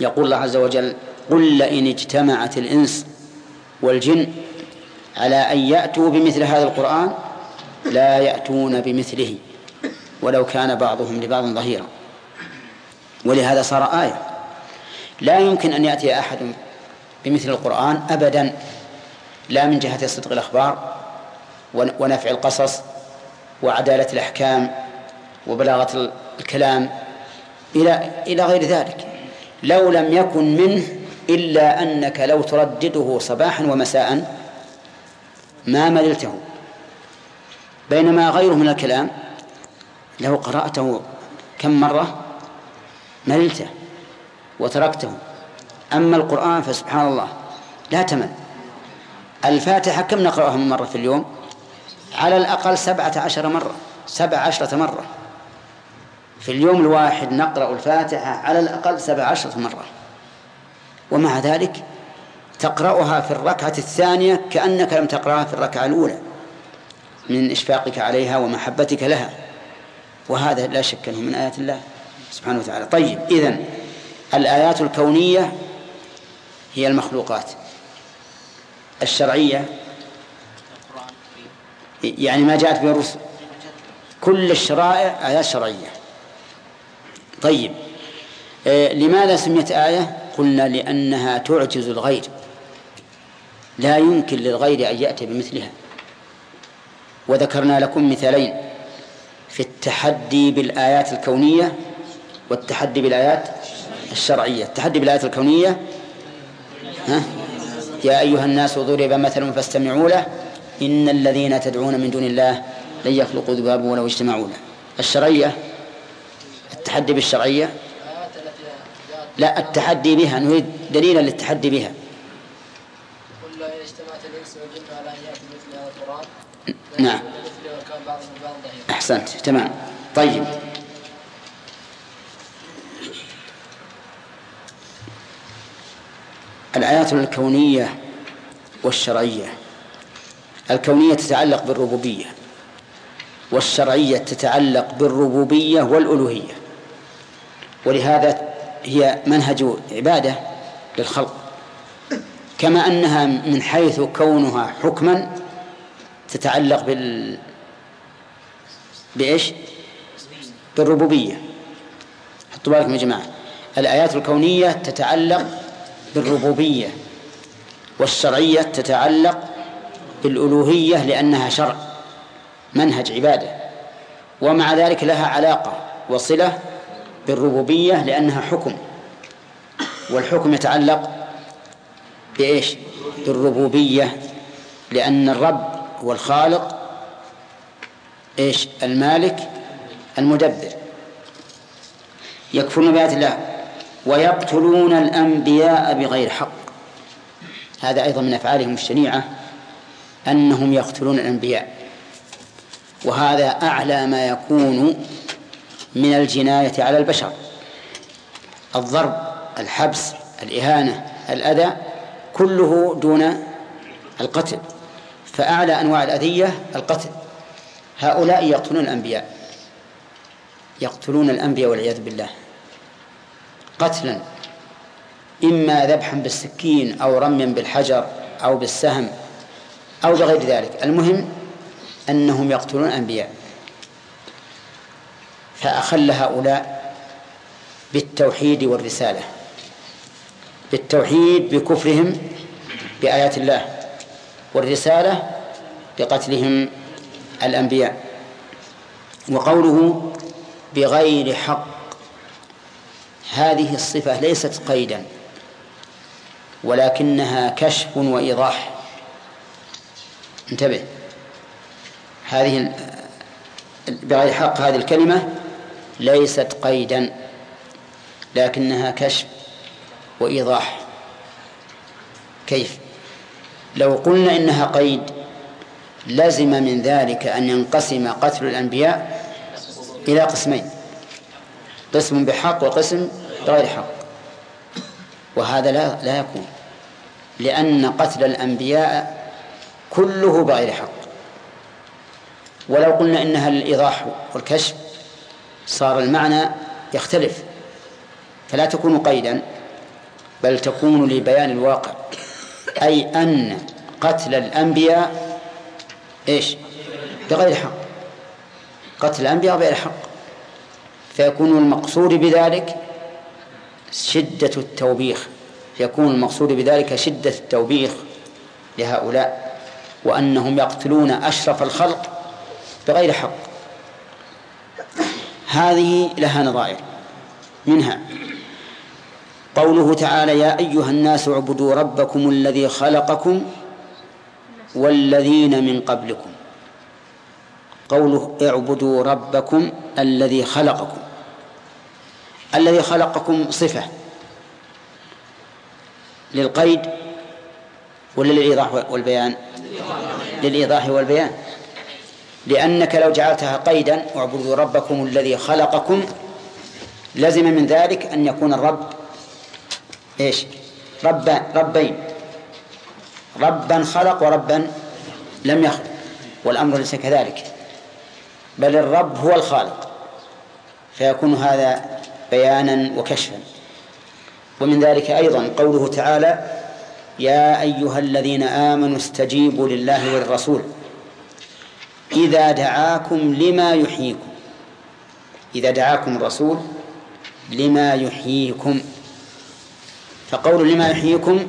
B: يقول الله عز وجل قل لئن اجتمعت الإنس والجن على أن يأتوا بمثل هذا القرآن لا يأتون بمثله ولو كان بعضهم لبعض ظهيرا. ولهذا صار آية لا يمكن أن يأتي أحد بمثل القرآن أبدا لا من جهة صدق الأخبار ونفع القصص وعدالة الأحكام وبلاغة الكلام إلى إلى غير ذلك. لو لم يكن منه إلا أنك لو تردده صباحا ومساء ما مللته. بينما غيره من الكلام لو قرأته كم مرة مللته وتركته. أما القرآن فسبحان الله لا تمل. الفاتحة كم نقرأها من مرة في اليوم؟ على الأقل سبعة عشر مرة سبع عشرة مرة. في اليوم الواحد نقرأ الفاتحة على الأقل سبع عشرة مرة. ومع ذلك تقرأها في الركعة الثانية كأنك لم تقرأها في الركعة الأولى من إشفاقك عليها ومحبتك لها. وهذا لا شك أنه من آيات الله سبحانه وتعالى. طيب إذن الآيات الكونية هي المخلوقات. الشرعية يعني ما جاءت به الرسل. كل الشرائع آيات شرعية. طيب آه لماذا سميت آية؟ قلنا لأنها تعجز الغير. لا يمكن للغير أن يأتي بمثلها. وذكرنا لكم مثالين في التحدي بالآيات الكونية والتحدي بالآيات الشرعية. التحدي بالآيات الكونية ها؟ يا أيها الناس ضرب مثل فاستمعوا له. إن الذين تدعون من دون الله لن يخلقوا ذبابا ولو اجتمعوا له. الشرعية التحدي بالشرعية؟ لا التحدي بها. نريد دليلا للتحدي بها.
H: قل إن اجتمعت الإنس والجن على أن يأتوا مثل هذا القرآن
B: نعم
H: مثله وكان بعضهم بعضا ظهيرا
B: أحسنت تمام طيب الآيات الكونية والشرعية. الكونية تتعلق بالربوبية والشرعية تتعلق بالربوبية والألوهية. ولهذا هي منهج عبادة للخلق. كما أنها من حيث كونها حكما تتعلق بال بإيش؟ بالربوبية. حطوا بالكم يا جماعة. الآيات الكونية تتعلق بالربوبية والشرعية تتعلق بالألوهية لأنها شرع منهج عبادة ومع ذلك لها علاقة وصلة بالربوبية لأنها حكم والحكم يتعلق بإيش؟ بالربوبية لأن الرب هو الخالق إيش؟ المالك المدبر يكفرون بآيات الله ويقتلون الأنبياء بغير حق. هذا أيضا من أفعالهم الشنيعة أنهم يقتلون الأنبياء. وهذا أعلى ما يكون من الجناية على البشر. الضرب الحبس الإهانة الأذى كله دون القتل. فأعلى أنواع الأذية القتل. هؤلاء يقتلون الأنبياء. يقتلون الأنبياء والعياذ بالله. قتلا إما ذبحا بالسكين أو رميا بالحجر أو بالسهم أو بغير ذلك. المهم أنهم يقتلون الأنبياء فأخل هؤلاء بالتوحيد والرسالة بالتوحيد بكفرهم بآيات الله والرسالة بقتلهم الأنبياء. وقوله بغير حق هذه الصفة ليست قيدا ولكنها كشف وإيضاح. انتبه. هذه بغير حق هذه الكلمة ليست قيدا لكنها كشف وإيضاح. كيف؟ لو قلنا إنها قيد لزم من ذلك أن ينقسم قتل الأنبياء إلى قسمين. قسم بحق وقسم بغير حق. وهذا لا لا يكون. لأن قتل الأنبياء كله بغير حق. ولو قلنا إنها الإيضاح والكشف صار المعنى يختلف. فلا تكون قيدا بل تكون لبيان الواقع. أي أن قتل الأنبياء إيش؟ بغير حق. قتل الأنبياء بغير حق. فيكون المقصود بذلك شدة التوبيخ يكون المقصود بذلك شدة التوبيخ لهؤلاء وأنهم يقتلون أشرف الخلق بغير حق. هذه لها نظائر منها. قوله تعالى يا أيها الناس اعبدوا ربكم الذي خلقكم والذين من قبلكم. قوله اعبدوا ربكم الذي خلقكم. الذي خلقكم صفة. للقيد ولا للإيضاح والبيان. للإيضاح والبيان. لأنك لو جعلتها قيدا واعبدوا ربكم الذي خلقكم لزم من ذلك أن يكون الرب إيش؟ رب ربين. ربا خلق وربا لم يخلق. والأمر ليس كذلك. بل الرب هو الخالق. فيكون هذا بيانا وكشفا. ومن ذلك أيضا قوله تعالى يا أيها الذين آمنوا استجيبوا لله والرسول إذا دعاكم لما يحييكم. إذا دعاكم الرسول لما يحييكم. فقول لما يحييكم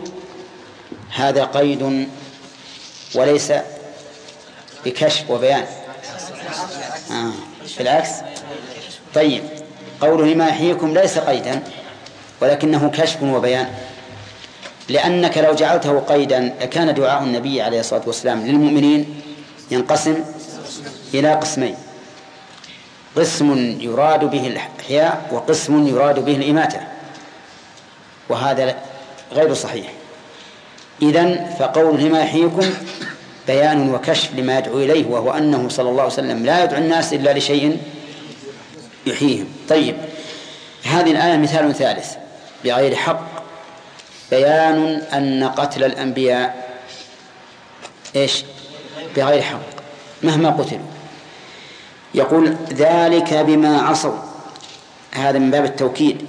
B: هذا قيد وليس بكشف وبيان. آه. بالعكس. طيب. قوله لما يحييكم ليس قيدا ولكنه كشف وبيان. لأنك لو جعلته قيدا لكان دعاء النبي عليه الصلاة والسلام للمؤمنين ينقسم إلى قسمين. قسم يراد به الإحياء وقسم يراد به الإماتة وهذا غير صحيح. إذن فقول لما يحييكم بيان وكشف لما يدعو إليه وهو أنه صلى الله عليه وسلم لا يدعو الناس إلا لشيء يحييهم. طيب هذه الآية مثال ثالث بغير حق. بيان أن قتل الأنبياء إيش؟ بغير حق مهما قتلوا. يقول ذلك بما عصوا. هذا من باب التوكيد.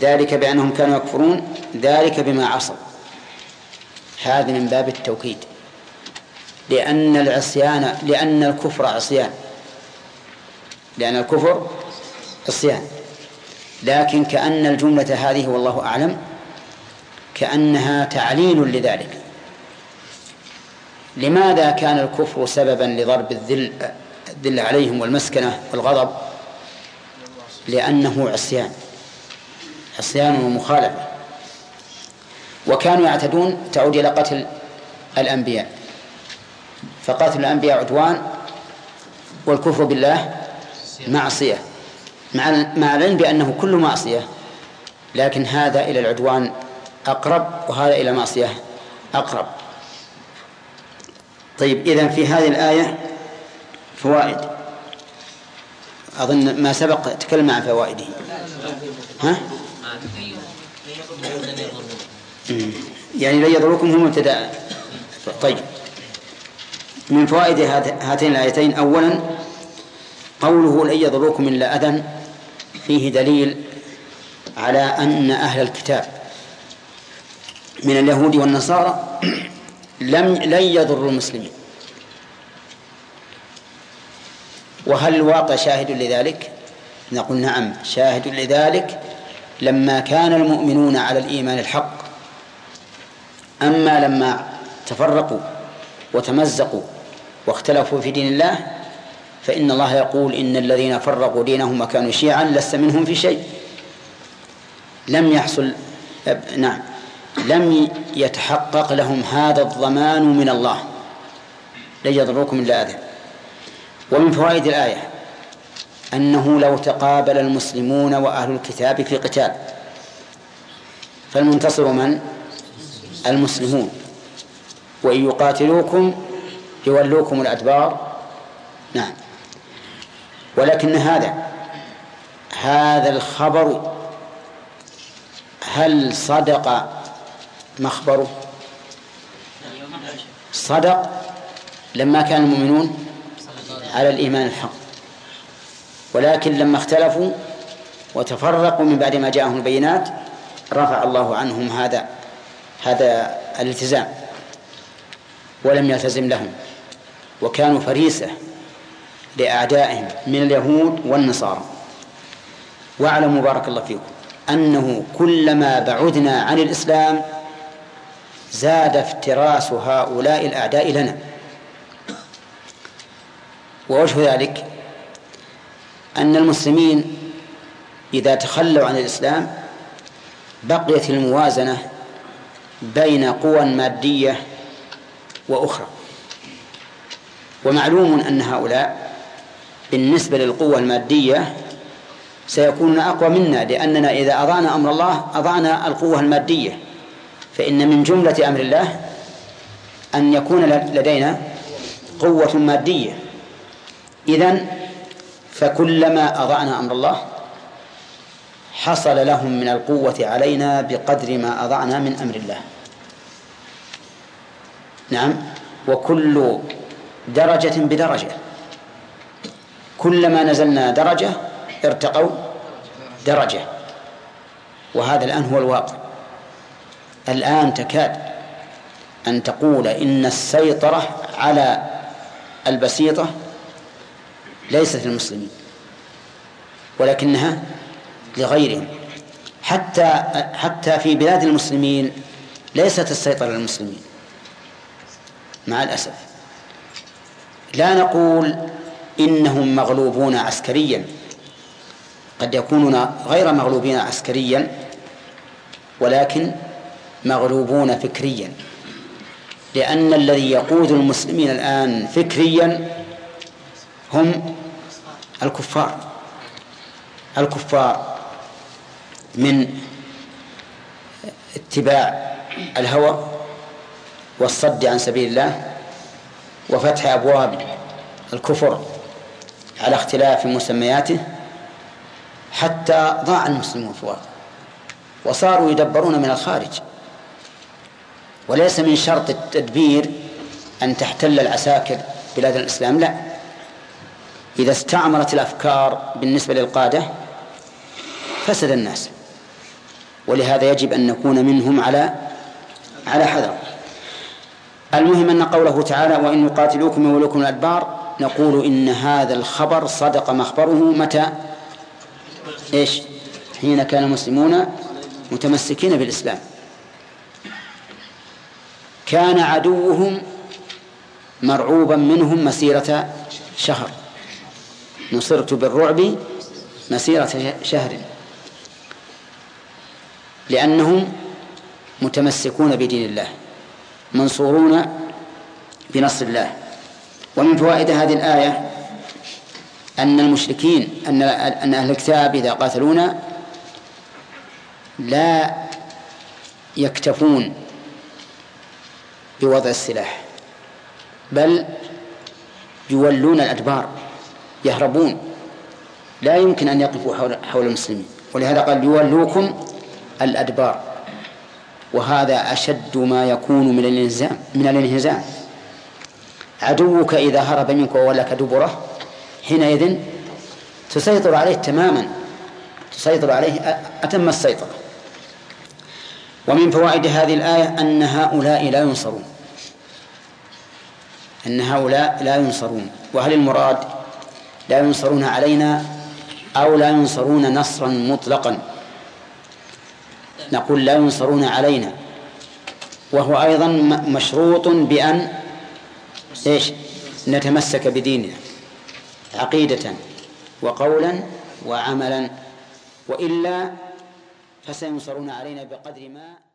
B: ذلك بأنهم كانوا يكفرون ذلك بما عصوا. هذا من باب التوكيد. لأن العصيان لأن الكفر عصيان. لأن الكفر عصيان لكن كأن الجملة هذه والله أعلم كأنها تعليل لذلك. لماذا كان الكفر سببا لضرب الذل الذل عليهم والمسكنة والغضب؟ لأنه عصيان. عصيان ومخالفة. وكانوا يعتدون تعود إلى قتل الأنبياء. فقتل الأنبياء عدوان والكفر بالله معصية. مع العلم بأنه كل معصية. لكن هذا إلى العدوان أقرب وهذا إلى معصية أقرب. طيب إذا في هذه الآية فوائد. أظن ما سبق تكلم عن فوائده. ها؟ يعني لن يضركم هم ابتداء. طيب. من فوائد هاتين الآيتين. أولا قوله لن يضركم إلا أذى. فيه دليل على أن أهل الكتاب من اليهود والنصارى لم لن يضروا المسلمين. وهل الواقع شاهد لذلك؟ نقول نعم شاهد لذلك لما كان المؤمنون على الإيمان الحق. أما لما تفرقوا وتمزقوا واختلفوا في دين الله فإن الله يقول إن الذين فرقوا دينهم وكانوا شيعا لست منهم في شيء. لم يحصل نعم لم يتحقق لهم هذا الضمان من الله. لن يضروكم إلا أذى. ومن فوائد الآية أنه لو تقابل المسلمون وأهل الكتاب في قتال فالمنتصر من؟ المسلمون. وإن يقاتلوكم يولوكم الأدبار. نعم. ولكن هذا هذا الخبر هل صدق مخبره؟ صدق لما كان المؤمنون على الإيمان الحق. ولكن لما اختلفوا وتفرقوا من بعد ما جاءهم البينات رفع الله عنهم هذا هذا الالتزام ولم يلتزم لهم وكانوا فريسة. لأعدائهم من اليهود والنصارى. واعلموا بارك الله فيكم أنه كلما بعدنا عن الإسلام زاد افتراس هؤلاء الأعداء لنا. ووجه ذلك أن المسلمين إذا تخلوا عن الإسلام بقيت الموازنة بين قوى مادية وأخرى. ومعلوم أن هؤلاء بالنسبة للقوة المادية سيكونون أقوى منا لأننا إذا أضعنا أمر الله أضعنا القوة المادية. فإن من جملة أمر الله أن يكون لدينا قوة مادية. إذن فكلما أضعنا أمر الله حصل لهم من القوة علينا بقدر ما أضعنا من أمر الله. نعم؟ وكل درجة بدرجة. كلما نزلنا درجة ارتقوا درجة. وهذا الآن هو الواقع. الآن تكاد أن تقول إن السيطرة على البسيطة ليست للمسلمين ولكنها لغيرهم. حتى حتى في بلاد المسلمين ليست السيطرة للمسلمين مع الأسف. لا نقول إنهم مغلوبون عسكريا. قد يكونون غير مغلوبين عسكريا ولكن مغلوبون فكريا. لأن الذي يقود المسلمين الآن فكريا هم الكفار. الكفار من اتباع الهوى والصد عن سبيل الله وفتح أبواب الكفر. على اختلاف مسمياته حتى ضاع المسلمون في الواقع وصاروا يدبرون من الخارج. وليس من شرط التدبير أن تحتل العساكر بلاد الإسلام لا. إذا استعمرت الأفكار بالنسبة للقادة فسد الناس. ولهذا يجب أن نكون منهم على على حذر. المهم أن قوله تعالى وإن يقاتلوكم يولوكم الأدبار نقول إن هذا الخبر صدق مخبره متى؟ إيش؟ حين كان المسلمون متمسكين بالإسلام. كان عدوهم مرعوبا منهم مسيرة شهر. نصرت بالرعب مسيرة شهر. لأنهم متمسكون بدين الله منصورون بنصر الله. ومن فوائد هذه الآية أن المشركين أن أن أهل الكتاب إذا قاتلونا لا يكتفون بوضع السلاح بل يولون الأدبار يهربون لا يمكن أن يقفوا حول, حول المسلمين. ولهذا قال يولوكم الأدبار وهذا أشد ما يكون من الانهزام من الإنهزام. عدوك إذا هرب منك وولك دبره. حينئذ تسيطر عليه تماما. تسيطر عليه أتم السيطرة. ومن فوائد هذه الآية أن هؤلاء لا ينصرون. أن هؤلاء لا ينصرون. وهل المراد لا ينصرون علينا أو لا ينصرون نصرا مطلقا؟ نقول لا ينصرون علينا. وهو أيضا مشروط بأن إيش؟ نتمسك بديننا عقيدة وقولا وعملا وإلا فسينصرون علينا بقدر ما